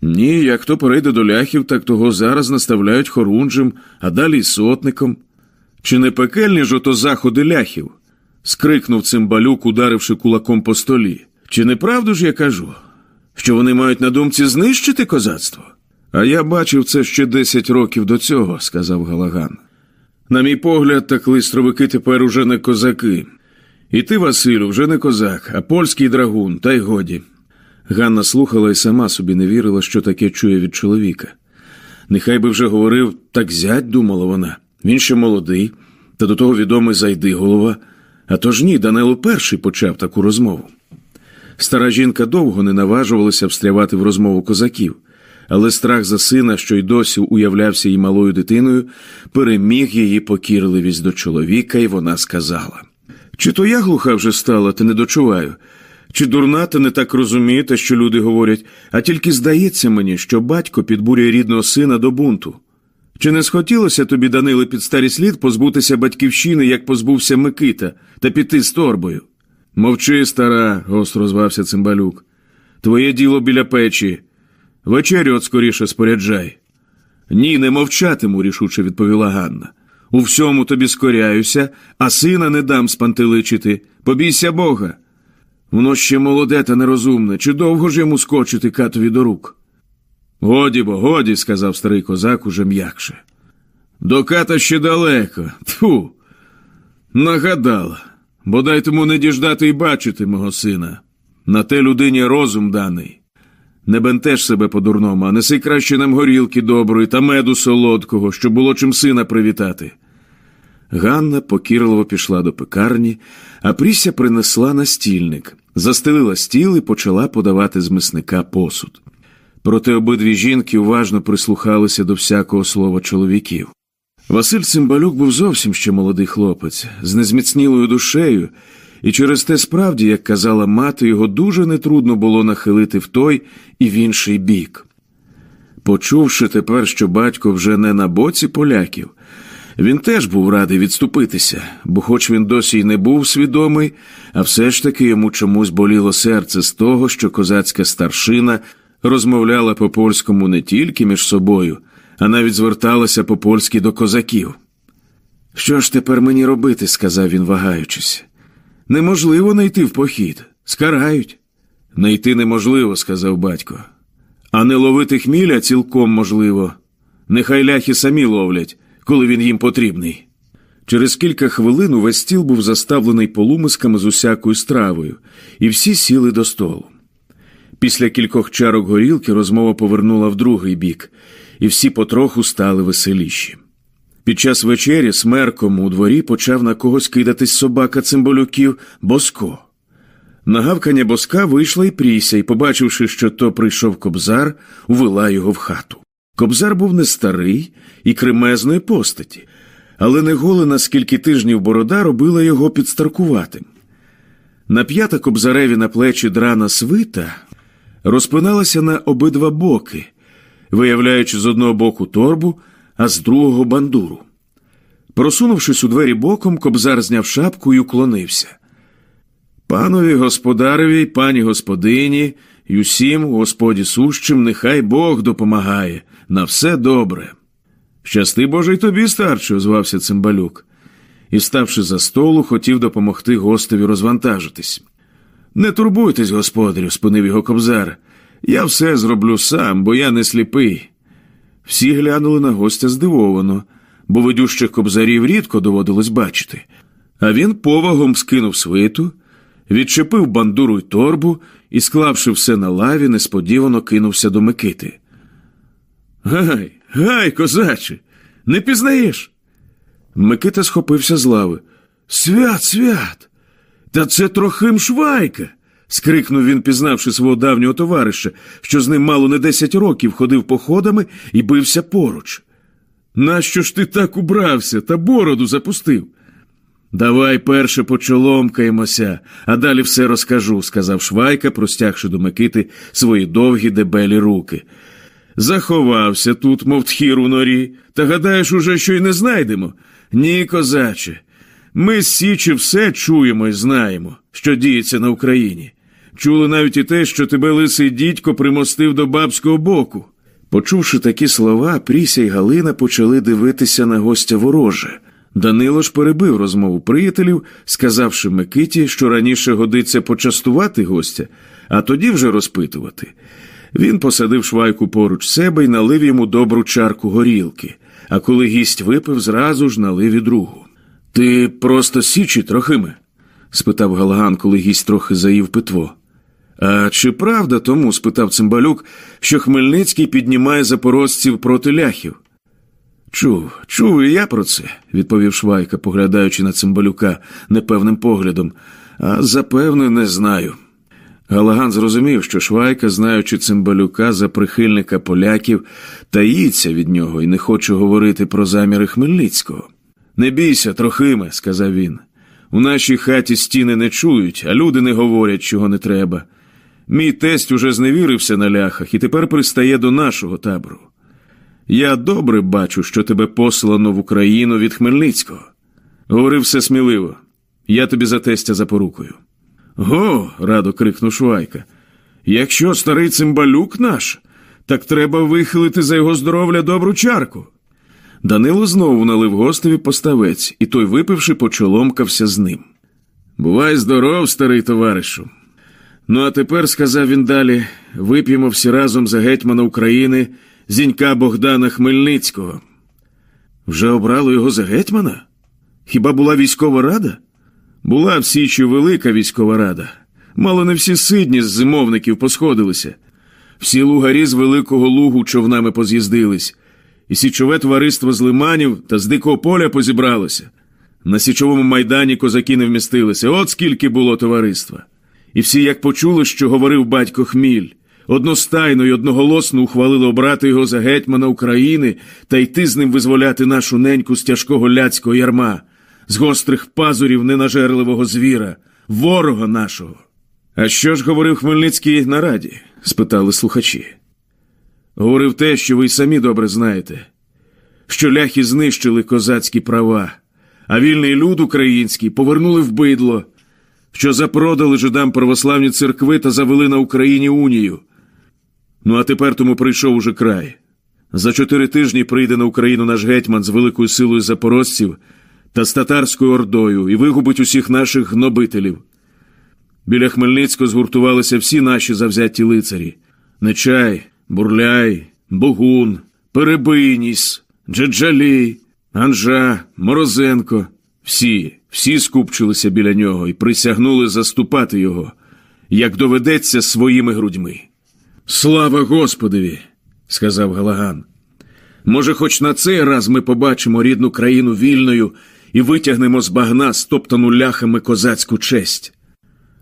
Ні, як хто перейде до ляхів, так того зараз наставляють хорунжем, а далі й сотником. Чи не пекельні ж ото заходи ляхів? Скрикнув цимбалюк, ударивши кулаком по столі. Чи не правду ж я кажу, що вони мають на думці знищити козацтво? А я бачив це ще десять років до цього, сказав Галаган. На мій погляд, так листровики тепер уже не козаки. І ти, Василю, вже не козак, а польський драгун, та й годі. Ганна слухала і сама собі не вірила, що таке чує від чоловіка. Нехай би вже говорив, так зять, думала вона. Він ще молодий, та до того відомий зайди голова. А тож ні, Данило перший почав таку розмову. Стара жінка довго не наважувалася встрявати в розмову козаків, але страх за сина, що й досі уявлявся їй малою дитиною, переміг її покірливість до чоловіка, і вона сказала: Чи то я глуха вже стала, та не дочуваю, чи дурна та не так розумієте, що люди говорять, а тільки здається мені, що батько підбурює рідного сина до бунту. Чи не схотілося тобі, Даниле, під старий слід позбутися батьківщини, як позбувся Микита, та піти з торбою? Мовчи, стара, гостро звався цимбалюк. Твоє діло біля печі. Вечерю от скоріше споряджай. Ні, не мовчатиму, рішуче відповіла Ганна. У всьому тобі скоряюся, а сина не дам спантеличити. Побійся Бога. Воно ще молоде та нерозумне. Чи довго ж йому скочити катові до рук? Годі бо, годі, сказав старий козак уже м'якше. До ката ще далеко. Тфу. Нагадала. Бодай тому не діждати й бачити мого сина. На те людині розум даний. Не бентеж себе по-дурному, а неси краще нам горілки доброї та меду солодкого, щоб було чим сина привітати. Ганна покірливо пішла до пекарні, а Пріся принесла настільник, застелила стіл і почала подавати з мисника посуд. Проте обидві жінки уважно прислухалися до всякого слова чоловіків. Василь Цимбалюк був зовсім ще молодий хлопець, з незміцнілою душею, і через те справді, як казала мати, його дуже нетрудно було нахилити в той і в інший бік. Почувши тепер, що батько вже не на боці поляків, він теж був радий відступитися, бо, хоч він досі й не був свідомий, а все ж таки йому чомусь боліло серце з того, що козацька старшина розмовляла по польському не тільки між собою, а навіть зверталася по польськи до козаків. Що ж тепер мені робити? сказав він, вагаючись. Неможливо не йти в похід. Скарають. Не йти неможливо, сказав батько. А не ловити хміля цілком можливо. Нехай ляхи самі ловлять, коли він їм потрібний. Через кілька хвилин увесь стіл був заставлений полумисками з усякою стравою, і всі сіли до столу. Після кількох чарок горілки розмова повернула в другий бік, і всі потроху стали веселіші. Під час вечері смерком у дворі почав на когось кидатись собака цимбалюків Боско. На гавкання боска вийшла і Пріся, і, побачивши, що то прийшов кобзар, увела його в хату. Кобзар був не старий і кремезної постаті, але не голена скільки тижнів борода робила його підстаркуватим. На п'ята кобзареві на плечі драна свита розпиналася на обидва боки, виявляючи з одного боку торбу, а з другого бандуру. Просунувшись у двері боком, кобзар зняв шапку і уклонився. Панові господареві, пані господині, й усім господі сущим, нехай Бог допомагає, на все добре. Щасти Боже й тобі, старче, озвався цимбалюк, і, ставши за столу, хотів допомогти гостеві розвантажитись. Не турбуйтесь, господарю, спинив його кобзар. Я все зроблю сам, бо я не сліпий. Всі глянули на гостя здивовано, бо ведющих кобзарів рідко доводилось бачити. А він повагом скинув свиту, відчепив бандуру й торбу і, склавши все на лаві, несподівано кинувся до Микити. Гай, гай, козаче, не пізнаєш? Микита схопився з лави. Свят, свят! Та це трохим швайка. скрикнув він, пізнавши свого давнього товариша, що з ним мало не десять років ходив походами і бився поруч. Нащо ж ти так убрався та бороду запустив? Давай перше почоломкаємося, а далі все розкажу, сказав Швайка, простягши до Микити свої довгі дебелі руки. Заховався тут, мов тхір у норі, та гадаєш, уже що й не знайдемо? Ні, козаче. Ми з Січі все чуємо і знаємо, що діється на Україні. Чули навіть і те, що тебе лисий дідько примостив до бабського боку. Почувши такі слова, Пріся й Галина почали дивитися на гостя вороже. Данило ж перебив розмову приятелів, сказавши Микиті, що раніше годиться почастувати гостя, а тоді вже розпитувати. Він посадив швайку поруч себе і налив йому добру чарку горілки, а коли гість випив, зразу ж налив і другу. Ти просто січі, трохиме? спитав Галаган, коли гість трохи заїв питво. А чи правда тому, спитав цимбалюк, що Хмельницький піднімає запорожців проти ляхів? Чув, чув і я про це, відповів Швайка, поглядаючи на цимбалюка непевним поглядом, а запевне не знаю. Галаган зрозумів, що Швайка, знаючи цимбалюка за прихильника поляків, таїться від нього і не хоче говорити про заміри Хмельницького. Не бійся, Трохиме, сказав він. У нашій хаті стіни не чують, а люди не говорять, чого не треба. Мій тесть уже зневірився на ляхах і тепер пристає до нашого табору. Я добре бачу, що тебе послано в Україну від Хмельницького. Говори все сміливо, я тобі за тестя запорукою. Го, радо крикнув Швайка. Якщо старий цимбалюк наш, так треба вихилити за його здоров'я добру чарку. Данило знову налив гостеві поставець, і той, випивши, почоломкався з ним. Бувай здоров, старий товаришу. Ну, а тепер, сказав він далі, вип'ємо всі разом за гетьмана України зінька Богдана Хмельницького. Вже обрали його за гетьмана? Хіба була військова рада? Була в Січі велика військова рада. Мало не всі сидні з зимовників посходилися. Всі лугарі з Великого Лугу човнами поз'їздились, і січове товариство з лиманів та з дикого поля позібралося. На січовому майдані козаки не вмістилися, от скільки було товариства. І всі, як почули, що говорив батько Хміль, одностайно й одноголосно ухвалили обрати його за гетьмана України та йти з ним визволяти нашу неньку з тяжкого ляцького ярма, з гострих пазурів ненажерливого звіра, ворога нашого. А що ж говорив Хмельницький на раді? спитали слухачі. Говорив те, що ви й самі добре знаєте, що ляхи знищили козацькі права, а вільний люд український повернули в бидло, що запродали жидам православні церкви та завели на Україні унію. Ну а тепер тому прийшов уже край. За чотири тижні прийде на Україну наш гетьман з великою силою запорожців та з татарською ордою і вигубить усіх наших гнобителів. Біля Хмельницького згуртувалися всі наші завзяті лицарі Нечай, Бурляй, Богун, Перебийніс, Джеджалій, Анжа, Морозенко. Всі, всі скупчилися біля нього і присягнули заступати його, як доведеться своїми грудьми. Слава Господові, сказав Галаган. Може, хоч на цей раз ми побачимо рідну країну вільною і витягнемо з багна стоптану ляхами козацьку честь.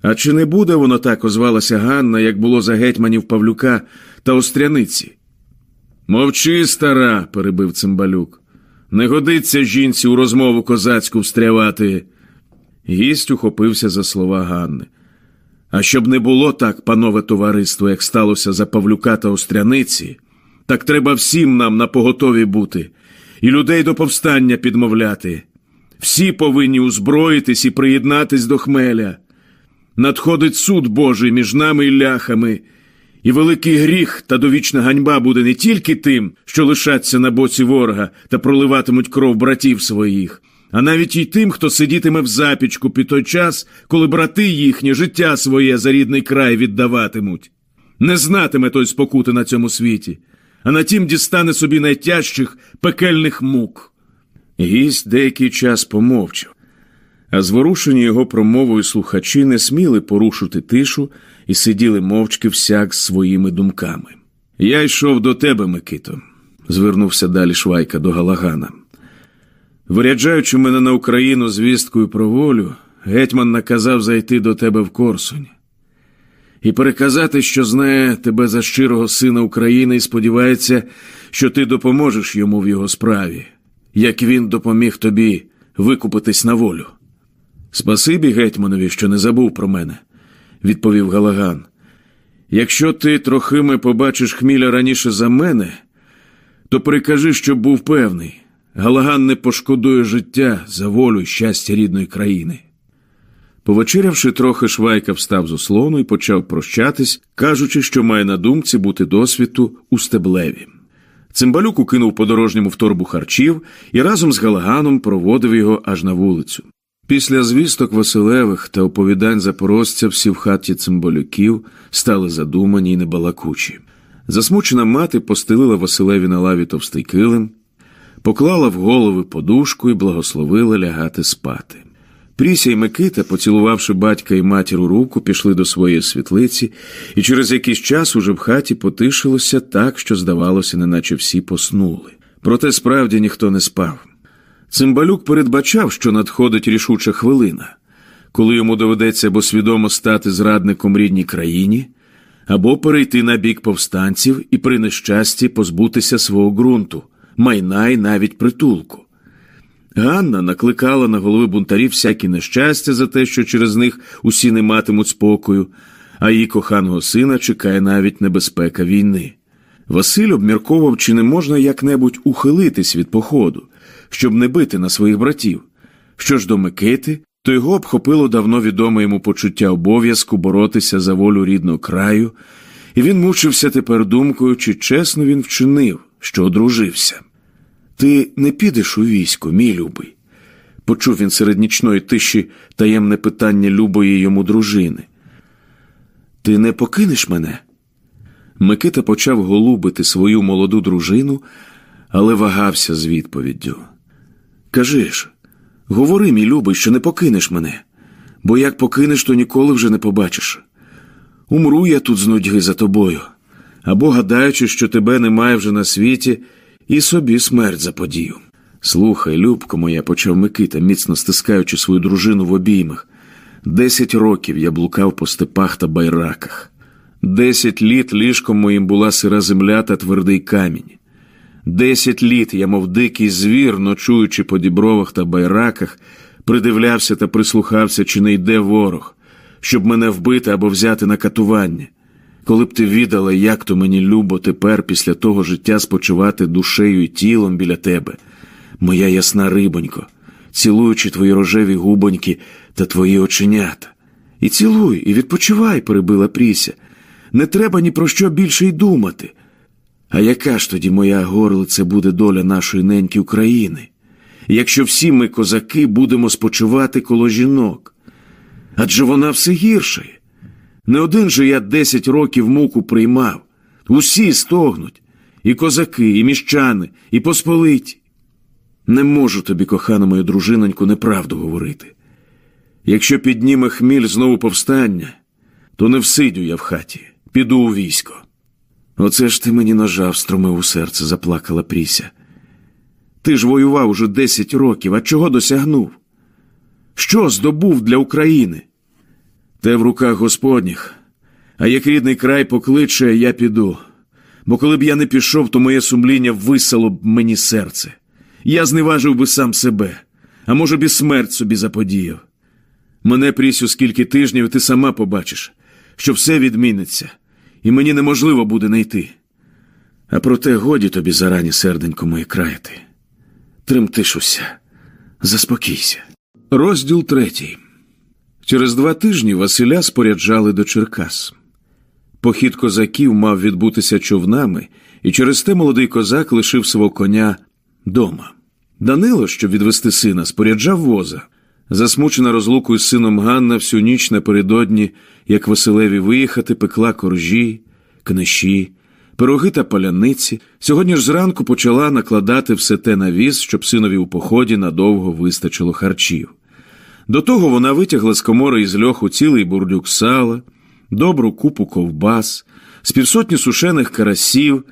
А чи не буде воно так озвалася Ганна, як було за гетьманів Павлюка та Остряниці? Мовчи, стара, перебив цимбалюк. Не годиться жінці у розмову козацьку встрявати. Гість ухопився за слова Ганни. А щоб не було так, панове товариство, як сталося за Павлюка та Остряниці, так треба всім нам на поготові бути і людей до повстання підмовляти. Всі повинні узброїтись і приєднатись до хмеля. Надходить суд Божий між нами і ляхами, і великий гріх та довічна ганьба буде не тільки тим, що лишаться на боці ворога та проливатимуть кров братів своїх, а навіть і тим, хто сидітиме в запічку під той час, коли брати їхні життя своє за рідний край віддаватимуть. Не знатиме той спокути на цьому світі, а на тім дістане собі найтяжчих пекельних мук. Гість деякий час помовчав а зворушені його промовою слухачі не сміли порушити тишу і сиділи мовчки всяк з своїми думками. Я йшов до тебе, Микито, звернувся далі Швайка до Галагана. Виряджаючи мене на Україну звісткою про волю, гетьман наказав зайти до тебе в Корсунь і переказати, що знає тебе за щирого сина України і сподівається, що ти допоможеш йому в його справі, як він допоміг тобі викупитись на волю. Спасибі гетьманові, що не забув про мене, відповів Галаган. Якщо ти трохими побачиш хміля раніше за мене, то прикажи, щоб був певний. Галаган не пошкодує життя за волю й щастя рідної країни. Повечерявши трохи, Швайка встав з ослону і почав прощатись, кажучи, що має на думці бути досвіту у стеблеві. Цимбалюк укинув подорожньому в торбу харчів і разом з Галаганом проводив його аж на вулицю. Після звісток Василевих та оповідань запорожця всі в хаті цимбалюків стали задумані й небалакучі. Засмучена мати постелила Василеві на лаві товстий килим, поклала в голови подушку і благословила лягати спати. Пріся й Микита, поцілувавши батька і матір у руку, пішли до своєї світлиці, і через якийсь час уже в хаті потишилося так, що, здавалося, неначе всі поснули. Проте справді ніхто не спав. Цимбалюк передбачав, що надходить рішуча хвилина, коли йому доведеться або свідомо стати зрадником рідній країні, або перейти на бік повстанців і при нещасті позбутися свого ґрунту, майна й навіть притулку. Ганна накликала на голови бунтарів всякі нещастя за те, що через них усі не матимуть спокою, а її коханого сина чекає навіть небезпека війни. Василь обмірковував, чи не можна як-небудь ухилитись від походу щоб не бити на своїх братів. Що ж до Микити, то його обхопило давно відоме йому почуття обов'язку боротися за волю рідного краю, і він мучився тепер думкою, чи чесно він вчинив, що одружився. Ти не підеш у військо, мій любий. Почув він серед нічної тиші таємне питання любої йому дружини. Ти не покинеш мене? Микита почав голубити свою молоду дружину, але вагався з відповіддю. Кажи ж, говори, мій любий, що не покинеш мене, бо як покинеш, то ніколи вже не побачиш. Умру я тут з нудьги за тобою, або гадаючи, що тебе немає вже на світі, і собі смерть заподію. Слухай, Любко моя, почав Микита, міцно стискаючи свою дружину в обіймах. Десять років я блукав по степах та байраках. Десять літ ліжком моїм була сира земля та твердий камінь. Десять літ я, мов дикий звір, ночуючи по дібровах та байраках, придивлявся та прислухався, чи не йде ворог, щоб мене вбити або взяти на катування. Коли б ти віддала, як то мені любо тепер після того життя спочивати душею і тілом біля тебе, моя ясна рибонько, цілуючи твої рожеві губоньки та твої оченята. І цілуй, і відпочивай, перебила Пріся. Не треба ні про що більше й думати. А яка ж тоді моя горлице буде доля нашої неньки України, якщо всі ми, козаки, будемо спочивати коло жінок? Адже вона все гіршає. Не один же я десять років муку приймав. Усі стогнуть і козаки, і міщани, і посполиті. Не можу тобі, кохана моя дружиноньку, неправду говорити. Якщо підніме хміль знову повстання, то не всидю я в хаті, піду у військо. Оце ж ти мені ножа встромив у серце, заплакала Пріся. Ти ж воював уже десять років, а чого досягнув? Що здобув для України? Те в руках Господніх, а як рідний край покличе, я піду. Бо коли б я не пішов, то моє сумління висало б мені серце. Я зневажив би сам себе, а може б і смерть собі заподіяв. Мене, Прісю, скільки тижнів, ти сама побачиш, що все відміниться, і мені неможливо буде не йти. А проте годі тобі зарані, серденько моє краяти. Тремтишуся, заспокійся. Розділ третій. Через два тижні Василя споряджали до Черкас. Похід козаків мав відбутися човнами, і через те молодий козак лишив свого коня дома. Данило, щоб відвести сина, споряджав воза. Засмучена розлукою з сином Ганна всю ніч напередодні, як Василеві виїхати, пекла коржі, книші, пироги та паляниці. Сьогодні ж зранку почала накладати все те на віз, щоб синові у поході надовго вистачило харчів. До того вона витягла з комори із льоху цілий бурдюк сала, добру купу ковбас, з півсотні сушених карасів,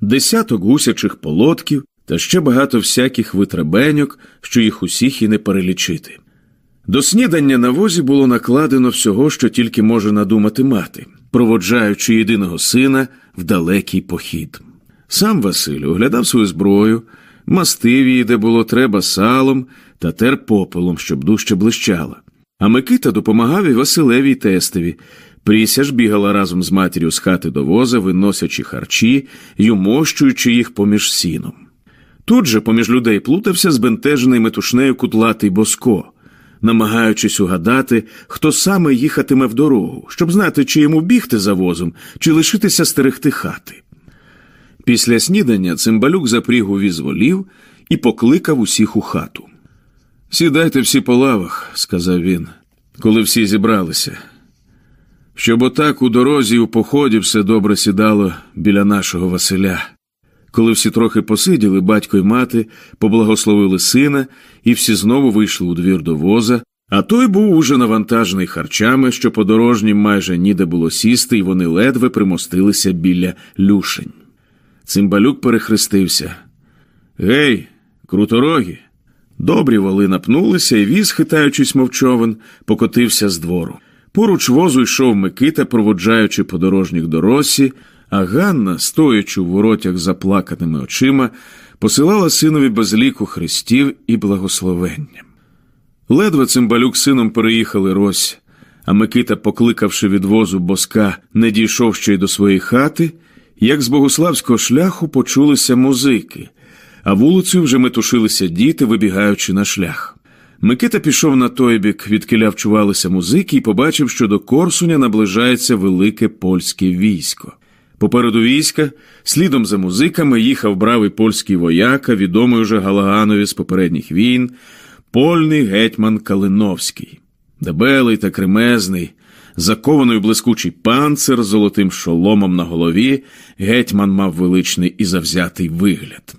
десяток гусячих полотків та ще багато всяких витребеньок, що їх усіх і не перелічити. До снідання на возі було накладено всього, що тільки може надумати мати, проводжаючи єдиного сина в далекий похід. Сам Василь оглядав свою зброю, мастив її, де було треба салом та тер попелом, щоб дужче блищала. А Микита допомагав і Василеві й тестові. Пріся ж бігала разом з матір'ю з хати до воза, виносячи харчі й умощуючи їх поміж сіном. Тут же поміж людей плутався збентежений метушнею кудлатий Боско, намагаючись угадати, хто саме їхатиме в дорогу, щоб знати, чи йому бігти за возом, чи лишитися стерегти хати. Після снідання цимбалюк запріг у віз волів і покликав усіх у хату. Сідайте всі по лавах, сказав він, коли всі зібралися. Щоб отак у дорозі і у поході все добре сідало біля нашого Василя. Коли всі трохи посиділи, батько й мати поблагословили сина, і всі знову вийшли у двір до воза, а той був уже навантажений харчами, що подорожнім майже ніде було сісти, і вони ледве примостилися біля люшень. Цимбалюк перехрестився. Гей, круторогі! Добрі воли напнулися, і віз, хитаючись мовчовен, покотився з двору. Поруч возу йшов Микита, проводжаючи подорожніх до Росі, а Ганна, стоячи в воротях заплаканими очима, посилала синові безліку хрестів і благословення. Ледве цимбалюк сином переїхали Рось, а Микита, покликавши від возу боска, не дійшов ще й до своєї хати, як з богославського шляху почулися музики, а вулицею вже метушилися діти, вибігаючи на шлях. Микита пішов на той бік, відкиля вчувалися музики, і побачив, що до Корсуня наближається велике польське військо. Попереду війська, слідом за музиками, їхав бравий польський вояка, відомий уже Галаганові з попередніх війн, польний гетьман Калиновський, дебелий та кремезний, закований у блискучий панцир з золотим шоломом на голові, гетьман мав величний і завзятий вигляд.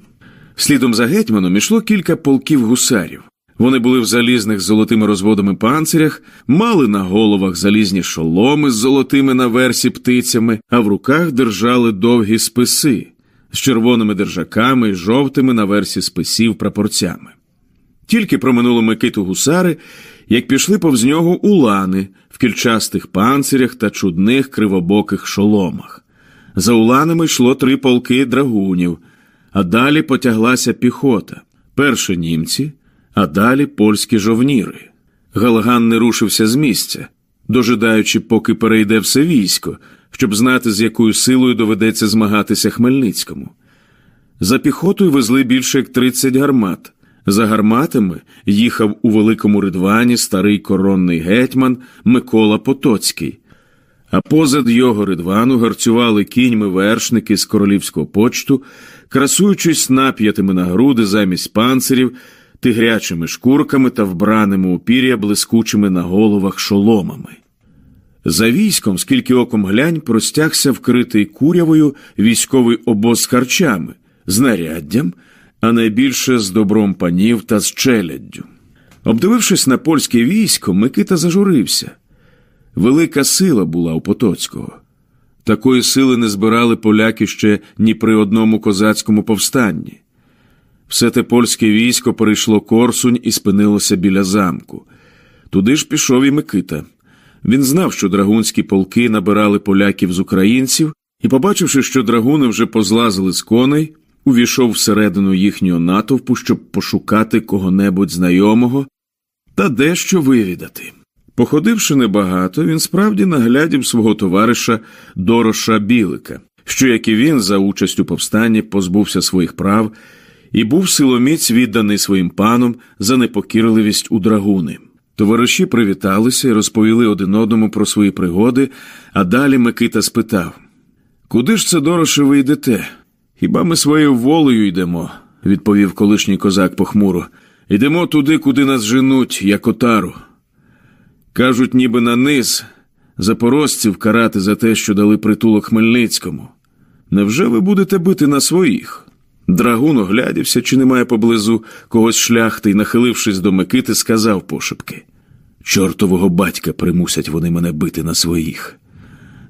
Слідом за гетьманом ішло кілька полків гусарів. Вони були в залізних з золотими розводами панцирях, мали на головах залізні шоломи з золотими на версі птицями, а в руках держали довгі списи з червоними держаками і жовтими на версі списів прапорцями. Тільки проминули Микиту гусари, як пішли повз нього улани в кільчастих панцирях та чудних кривобоких шоломах. За уланами йшло три полки драгунів, а далі потяглася піхота. Перше німці, а далі польські жовніри. Галаган не рушився з місця, дожидаючи, поки перейде все військо, щоб знати, з якою силою доведеться змагатися Хмельницькому. За піхотою везли більше як 30 гармат. За гарматами їхав у великому ридвані старий коронний гетьман Микола Потоцький, а позад його ридвану гарцювали кіньми вершники з королівського почту, красуючись нап'ятими на груди замість панцирів, тигрячими шкурками та вбраними у пір'я блискучими на головах шоломами. За військом, скільки оком глянь, простягся вкритий курявою військовий обоз з харчами, знаряддям, а найбільше з добром панів та з челяддю. Обдивившись на польське військо, Микита зажурився. Велика сила була у Потоцького. Такої сили не збирали поляки ще ні при одному козацькому повстанні. Все те польське військо перейшло Корсунь і спинилося біля замку. Туди ж пішов і Микита. Він знав, що драгунські полки набирали поляків з українців, і, побачивши, що драгуни вже позлазили з коней, увійшов всередину їхнього натовпу, щоб пошукати кого-небудь знайомого та дещо вивідати. Походивши небагато, він справді наглядів свого товариша Дороша Білика, що, як і він, за участь у повстанні позбувся своїх прав і був силоміць відданий своїм панам за непокірливість у драгуни. Товариші привіталися і розповіли один одному про свої пригоди, а далі Микита спитав Куди ж це, Дороше, ви йдете? Хіба ми своєю волею йдемо, відповів колишній козак похмуро. Йдемо туди, куди нас женуть, як отару. Кажуть, ніби на низ запорожців карати за те, що дали притулок Хмельницькому. Невже ви будете бити на своїх? Драгун оглядівся, чи немає поблизу когось шляхти, і, нахилившись до Микити, сказав пошепки Чортового батька примусять вони мене бити на своїх.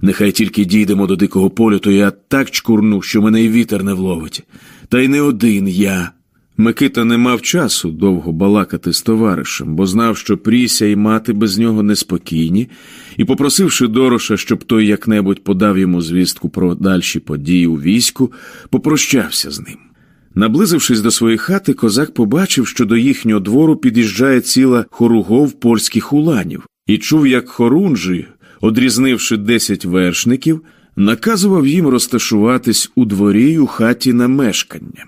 Нехай тільки дійдемо до дикого полю, то я так чкурну, що мене й вітер не вловить. Та й не один я. Микита не мав часу довго балакати з товаришем, бо знав, що Пріся і мати без нього неспокійні, і, попросивши Дороша, щоб той як-небудь подав йому звістку про дальші події у війську, попрощався з ним. Наблизившись до своєї хати, козак побачив, що до їхнього двору під'їжджає ціла хоругов польських уланів, і чув, як хорунжі, одрізнивши десять вершників, наказував їм розташуватись у дворі у хаті на мешкання.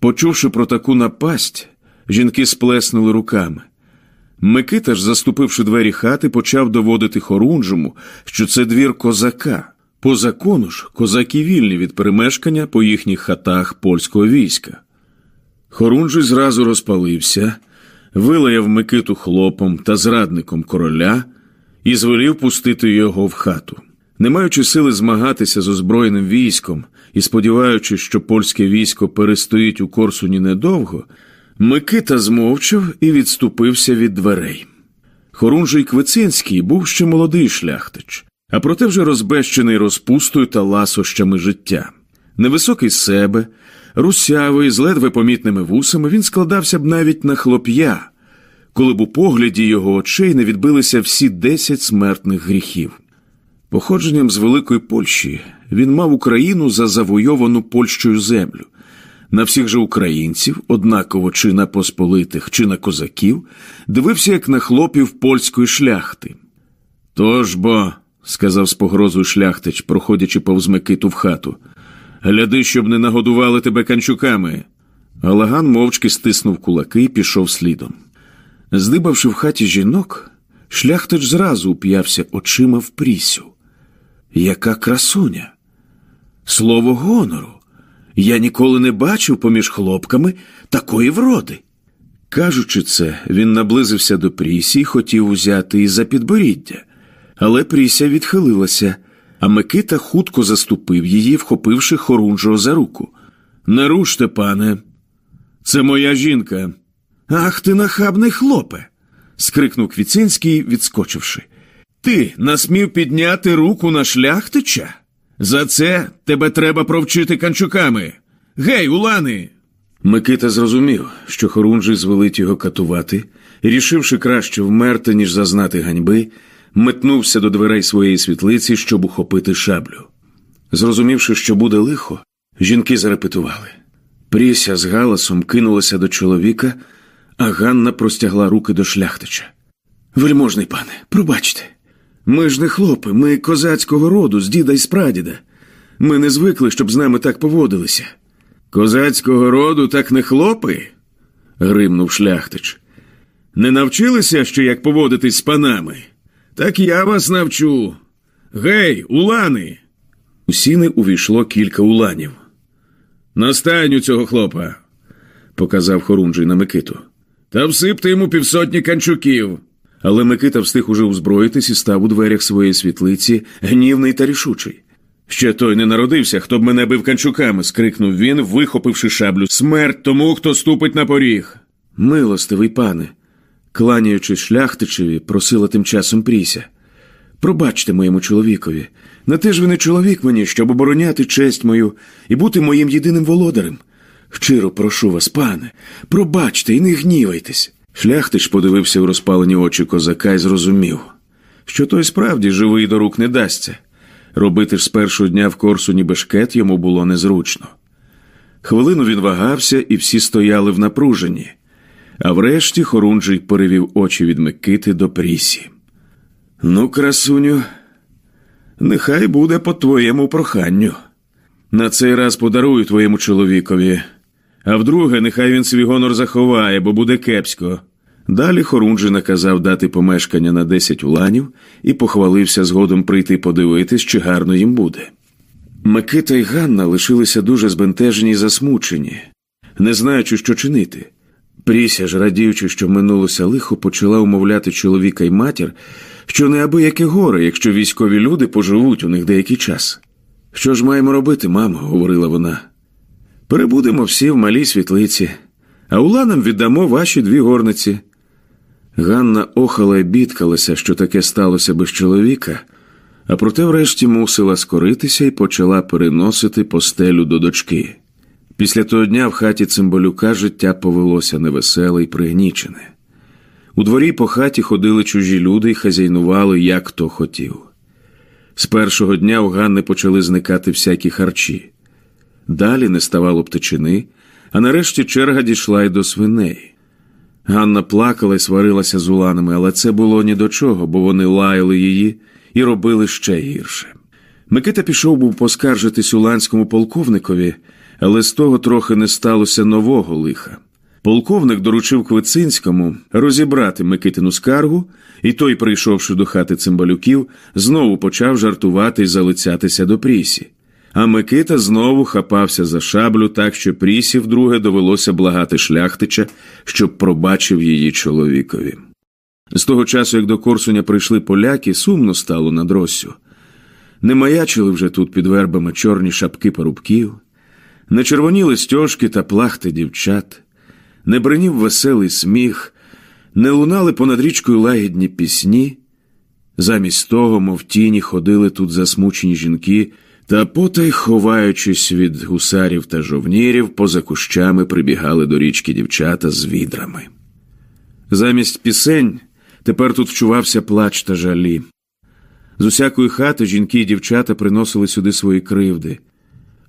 Почувши про таку напасть, жінки сплеснули руками. Микита ж, заступивши двері хати, почав доводити хорунжому, що це двір козака. По закону ж козаки вільні від перемешкання по їхніх хатах польського війська. Хорунжий зразу розпалився, вилаяв Микиту хлопом та зрадником короля і звелів пустити його в хату. Не маючи сили змагатися з озброєним військом і сподіваючись, що польське військо перестоїть у Корсуні недовго, Микита змовчав і відступився від дверей. Хорунжий Квицинський був ще молодий шляхтич а проте вже розбещений розпустою та ласощами життя. Невисокий себе, русявий, з ледве помітними вусами, він складався б навіть на хлоп'я, коли б у погляді його очей не відбилися всі десять смертних гріхів. Походженням з Великої Польщі він мав Україну за завойовану Польщею землю. На всіх же українців, однаково чи на посполитих, чи на козаків, дивився як на хлопів польської шляхти. Тож бо сказав з погрозою шляхтич, проходячи повз Микиту в хату. Гляди, щоб не нагодували тебе канчуками. Галаган мовчки стиснув кулаки і пішов слідом. Здибавши в хаті жінок, шляхтич зразу уп'явся очима в прісю. Яка красуня! Слово гонору! Я ніколи не бачив поміж хлопками такої вроди. Кажучи це, він наблизився до Прісі і хотів узяти її за підборіддя, але Пріся відхилилася, а Микита хутко заступив її, вхопивши хорунжого за руку. Не руште, пане, це моя жінка. Ах ти нахабний хлопе. скрикнув Квіцинський, відскочивши. Ти насмів підняти руку на шляхтича? За це тебе треба провчити канчуками. Гей, улани! Микита зрозумів, що хорунжий звелить його катувати, і, рішивши краще вмерти, ніж зазнати ганьби, метнувся до дверей своєї світлиці, щоб ухопити шаблю. Зрозумівши, що буде лихо, жінки зарепетували. Пріся з галасом кинулася до чоловіка, а Ганна простягла руки до шляхтича. Вельможний пане, пробачте. Ми ж не хлопи, ми козацького роду, з діда й з прадіда. Ми не звикли, щоб з нами так поводилися. Козацького роду так не хлопи? гримнув шляхтич. Не навчилися ще, як поводитись з панами? Так я вас навчу. Гей, улани. У сіни увійшло кілька уланів. На стайню цього хлопа, показав хорунжий на Микиту. Та всипте йому півсотні канчуків. Але Микита встиг уже узброїтись і став у дверях своєї світлиці, гнівний та рішучий. Ще той не народився, хто б мене бив канчуками, скрикнув він, вихопивши шаблю. Смерть тому, хто ступить на поріг. Милостивий пане, кланяючись шляхтичеві, просила тим часом Пріся. Пробачте моєму чоловікові. На те ж ви не чоловік мені, щоб обороняти честь мою і бути моїм єдиним володарем. Щиро прошу вас, пане, пробачте і не гнівайтесь. Шляхтич подивився в розпалені очі козака і зрозумів, що той справді живий до рук не дасться. Робити ж з першого дня в Корсуні бешкет йому було незручно. Хвилину він вагався, і всі стояли в напруженні, а врешті Хорунжий перевів очі від Микити до Прісі. Ну, красуню, нехай буде по твоєму проханню. На цей раз подарую твоєму чоловікові, а вдруге, нехай він свій гонор заховає, бо буде кепсько. Далі Хорунжий наказав дати помешкання на десять уланів і похвалився згодом прийти подивитись, чи гарно їм буде. Микита й Ганна лишилися дуже збентежені й засмучені, не знаючи, що чинити. Пріся ж, радіючи, що минулося лихо, почала умовляти чоловіка й матір, що неабияке горе, якщо військові люди поживуть у них деякий час. Що ж маємо робити, мамо? говорила вона. Перебудемо всі в малій світлиці, а уланам віддамо ваші дві горниці. Ганна охала й бідкалася, що таке сталося без чоловіка, а проте врешті мусила скоритися і почала переносити постелю до дочки. Після того дня в хаті цимбалюка життя повелося невеселе й пригнічене. У дворі по хаті ходили чужі люди і хазяйнували, як хто хотів. З першого дня у Ганни почали зникати всякі харчі. Далі не ставало птичини, а нарешті черга дійшла й до свиней. Ганна плакала і сварилася з уланами, але це було ні до чого, бо вони лаяли її і робили ще гірше. Микита пішов був поскаржитись уланському полковникові, але з того трохи не сталося нового лиха. Полковник доручив Квицинському розібрати Микитину скаргу, і той, прийшовши до хати цимбалюків, знову почав жартувати і залицятися до Прісі. А Микита знову хапався за шаблю, так що Прісі вдруге довелося благати шляхтича, щоб пробачив її чоловікові. З того часу, як до Корсуня прийшли поляки, сумно стало над Россю. Не маячили вже тут під вербами чорні шапки парубків, не червоніли стьожки та плахти дівчат, не бринів веселий сміх, не лунали понад річкою лагідні пісні. Замість того, мов тіні, ходили тут засмучені жінки. Та потай, ховаючись від гусарів та жовнірів, поза кущами прибігали до річки дівчата з відрами. Замість пісень тепер тут вчувався плач та жалі. З усякої хати жінки і дівчата приносили сюди свої кривди,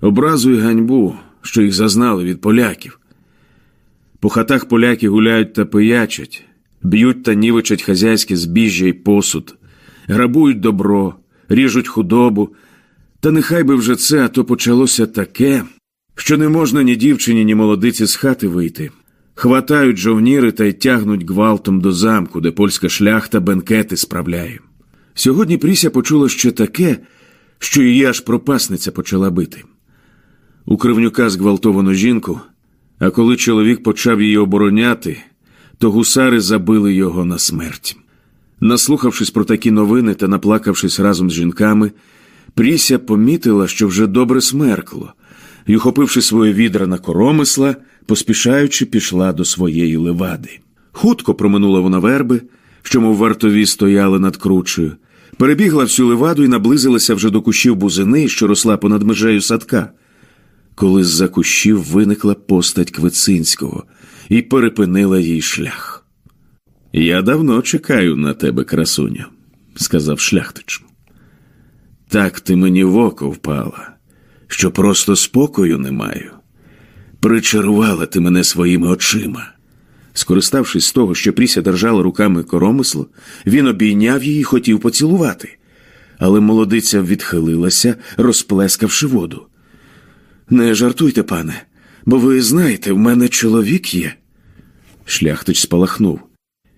образу і ганьбу, що їх зазнали від поляків. По хатах поляки гуляють та пиячать, б'ють та нівичать хазяйське збіжжя й посуд, грабують добро, ріжуть худобу. Та нехай би вже це, а то почалося таке, що не можна ні дівчині, ні молодиці з хати вийти. Хватають жовніри та й тягнуть гвалтом до замку, де польська шляхта бенкети справляє. Сьогодні Пріся почула ще таке, що її аж пропасниця почала бити. У кривнюка зґвалтовано жінку, а коли чоловік почав її обороняти, то гусари забили його на смерть. Наслухавшись про такі новини та наплакавшись разом з жінками, Пріся помітила, що вже добре смеркло, і, ухопивши своє відра на коромисла, поспішаючи, пішла до своєї левади. Хутко проминула вона верби, що, мов вартові, стояли над кручею, перебігла всю леваду і наблизилася вже до кущів бузини, що росла понад межею садка. Коли з-за кущів виникла постать Квицинського і перепинила їй шлях. Я давно чекаю на тебе, красуню, сказав шляхтич. Так ти мені в око впала, що просто спокою не маю. Причарувала ти мене своїми очима. Скориставшись з того, що Пріся держала руками коромисло, він обійняв її і хотів поцілувати, але молодиця відхилилася, розплескавши воду. Не жартуйте, пане, бо ви знаєте, в мене чоловік є. Шляхтич спалахнув.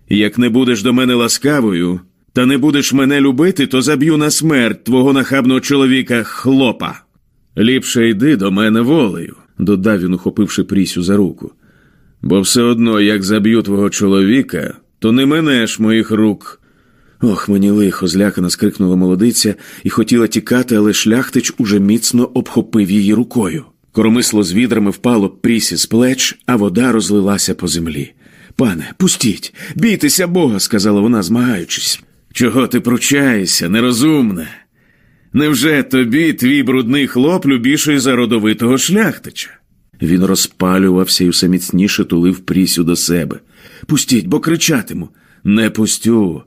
Як не будеш до мене ласкавою, та не будеш мене любити, то заб'ю на смерть твого нахабного чоловіка хлопа. Ліпше йди до мене волею, додав він, ухопивши Прісю за руку. Бо все одно, як заб'ю твого чоловіка, то не минеш моїх рук. Ох, мені лихо, злякано скрикнула молодиця і хотіла тікати, але шляхтич уже міцно обхопив її рукою. Коромисло з відрами впало прісі з плеч, а вода розлилася по землі. Пане, пустіть, бійтеся Бога, сказала вона, змагаючись. Чого ти пручаєшся, нерозумне? Невже тобі твій брудний хлоп любіший за родовитого шляхтича? Він розпалювався і все міцніше тулив прісю до себе. Пустіть, бо кричатиму. Не пустю.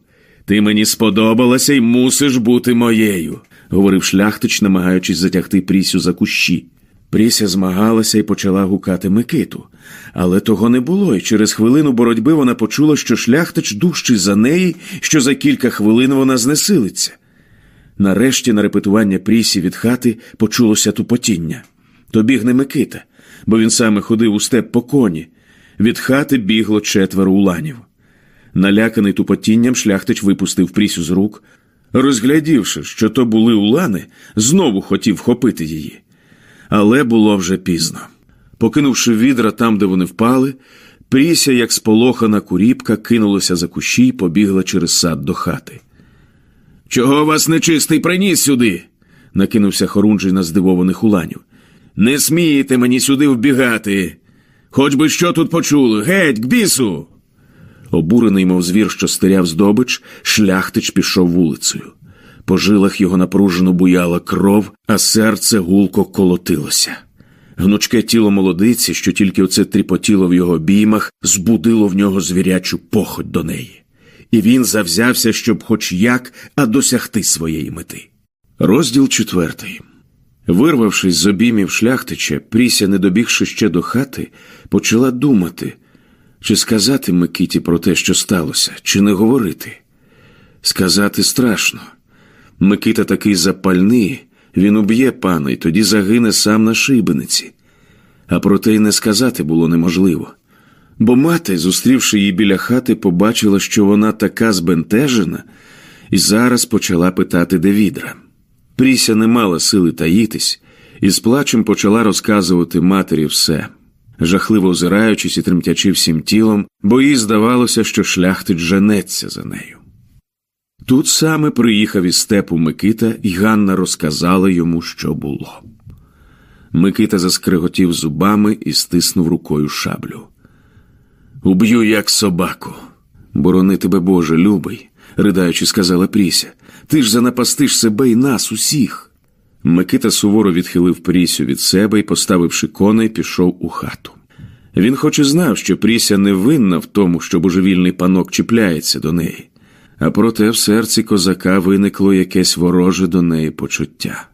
Ти мені сподобалася і мусиш бути моєю, говорив шляхтич, намагаючись затягти Прісю за кущі. Пріся змагалася і почала гукати Микиту, але того не було, і через хвилину боротьби вона почула, що шляхтич дужчий за неї, що за кілька хвилин вона знесилиться. Нарешті на репетування Прісі від хати почулося тупотіння. То біг Микита, бо він саме ходив у степ по коні. Від хати бігло четверо уланів. Наляканий тупотінням, шляхтич випустив Прісю з рук. Розглядівши, що то були улани, знову хотів вхопити її. Але було вже пізно. Покинувши відра там, де вони впали, Пріся, як сполохана куріпка, кинулася за кущі й побігла через сад до хати. Чого вас нечистий приніс сюди? накинувся хорунжий на здивованих уланів. Не смієте мені сюди вбігати. Хоч би що тут почули, геть, к бісу. Обурений, мов звір, що стеряв здобич, шляхтич пішов вулицею. По жилах його напружено буяла кров, а серце гулко колотилося. Гнучке тіло молодиці, що тільки оце тріпотіло в його обіймах, збудило в нього звірячу похоть до неї, і він завзявся, щоб хоч як, а досягти своєї мети. Розділ четвертий. Вирвавшись з обіймів шляхтича, Пріся, не добігши ще до хати, почала думати, чи сказати Микиті про те, що сталося, чи не говорити. Сказати страшно. Микита такий запальний, він уб'є пана і тоді загине сам на шибениці. А проте й не сказати було неможливо. Бо мати, зустрівши її біля хати, побачила, що вона така збентежена, і зараз почала питати де відра. Пріся не мала сили таїтись, і з плачем почала розказувати матері все, жахливо озираючись і тремтячи всім тілом, бо їй здавалося, що шляхтич женеться за нею. Тут саме приїхав із степу Микита, і Ганна розказала йому, що було. Микита заскриготів зубами і стиснув рукою шаблю. Уб'ю, як собаку. Борони тебе, Боже, любий, ридаючи, сказала Пріся. Ти ж занапастиш себе і нас усіх. Микита суворо відхилив Прісю від себе і, поставивши коней, пішов у хату. Він хоч і знав, що Пріся не винна в тому, що божевільний панок чіпляється до неї, а проте в серці козака виникло якесь вороже до неї почуття.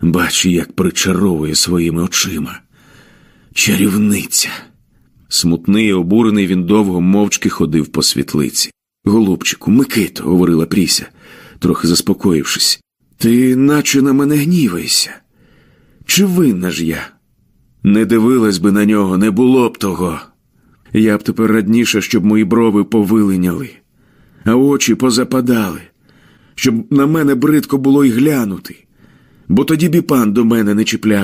Бачи, як причаровує своїми очима. Чарівниця. Смутний і обурений він довго мовчки ходив по світлиці. Голубчику, Микито, говорила Пріся, трохи заспокоївшись, ти наче на мене гніваєшся. Чи винна ж я? Не дивилась би на нього, не було б того. Я б тепер радніше, щоб мої брови повилиняли, а очі позападали, щоб на мене бридко було й глянути, бо тоді б до мене не чіплявся.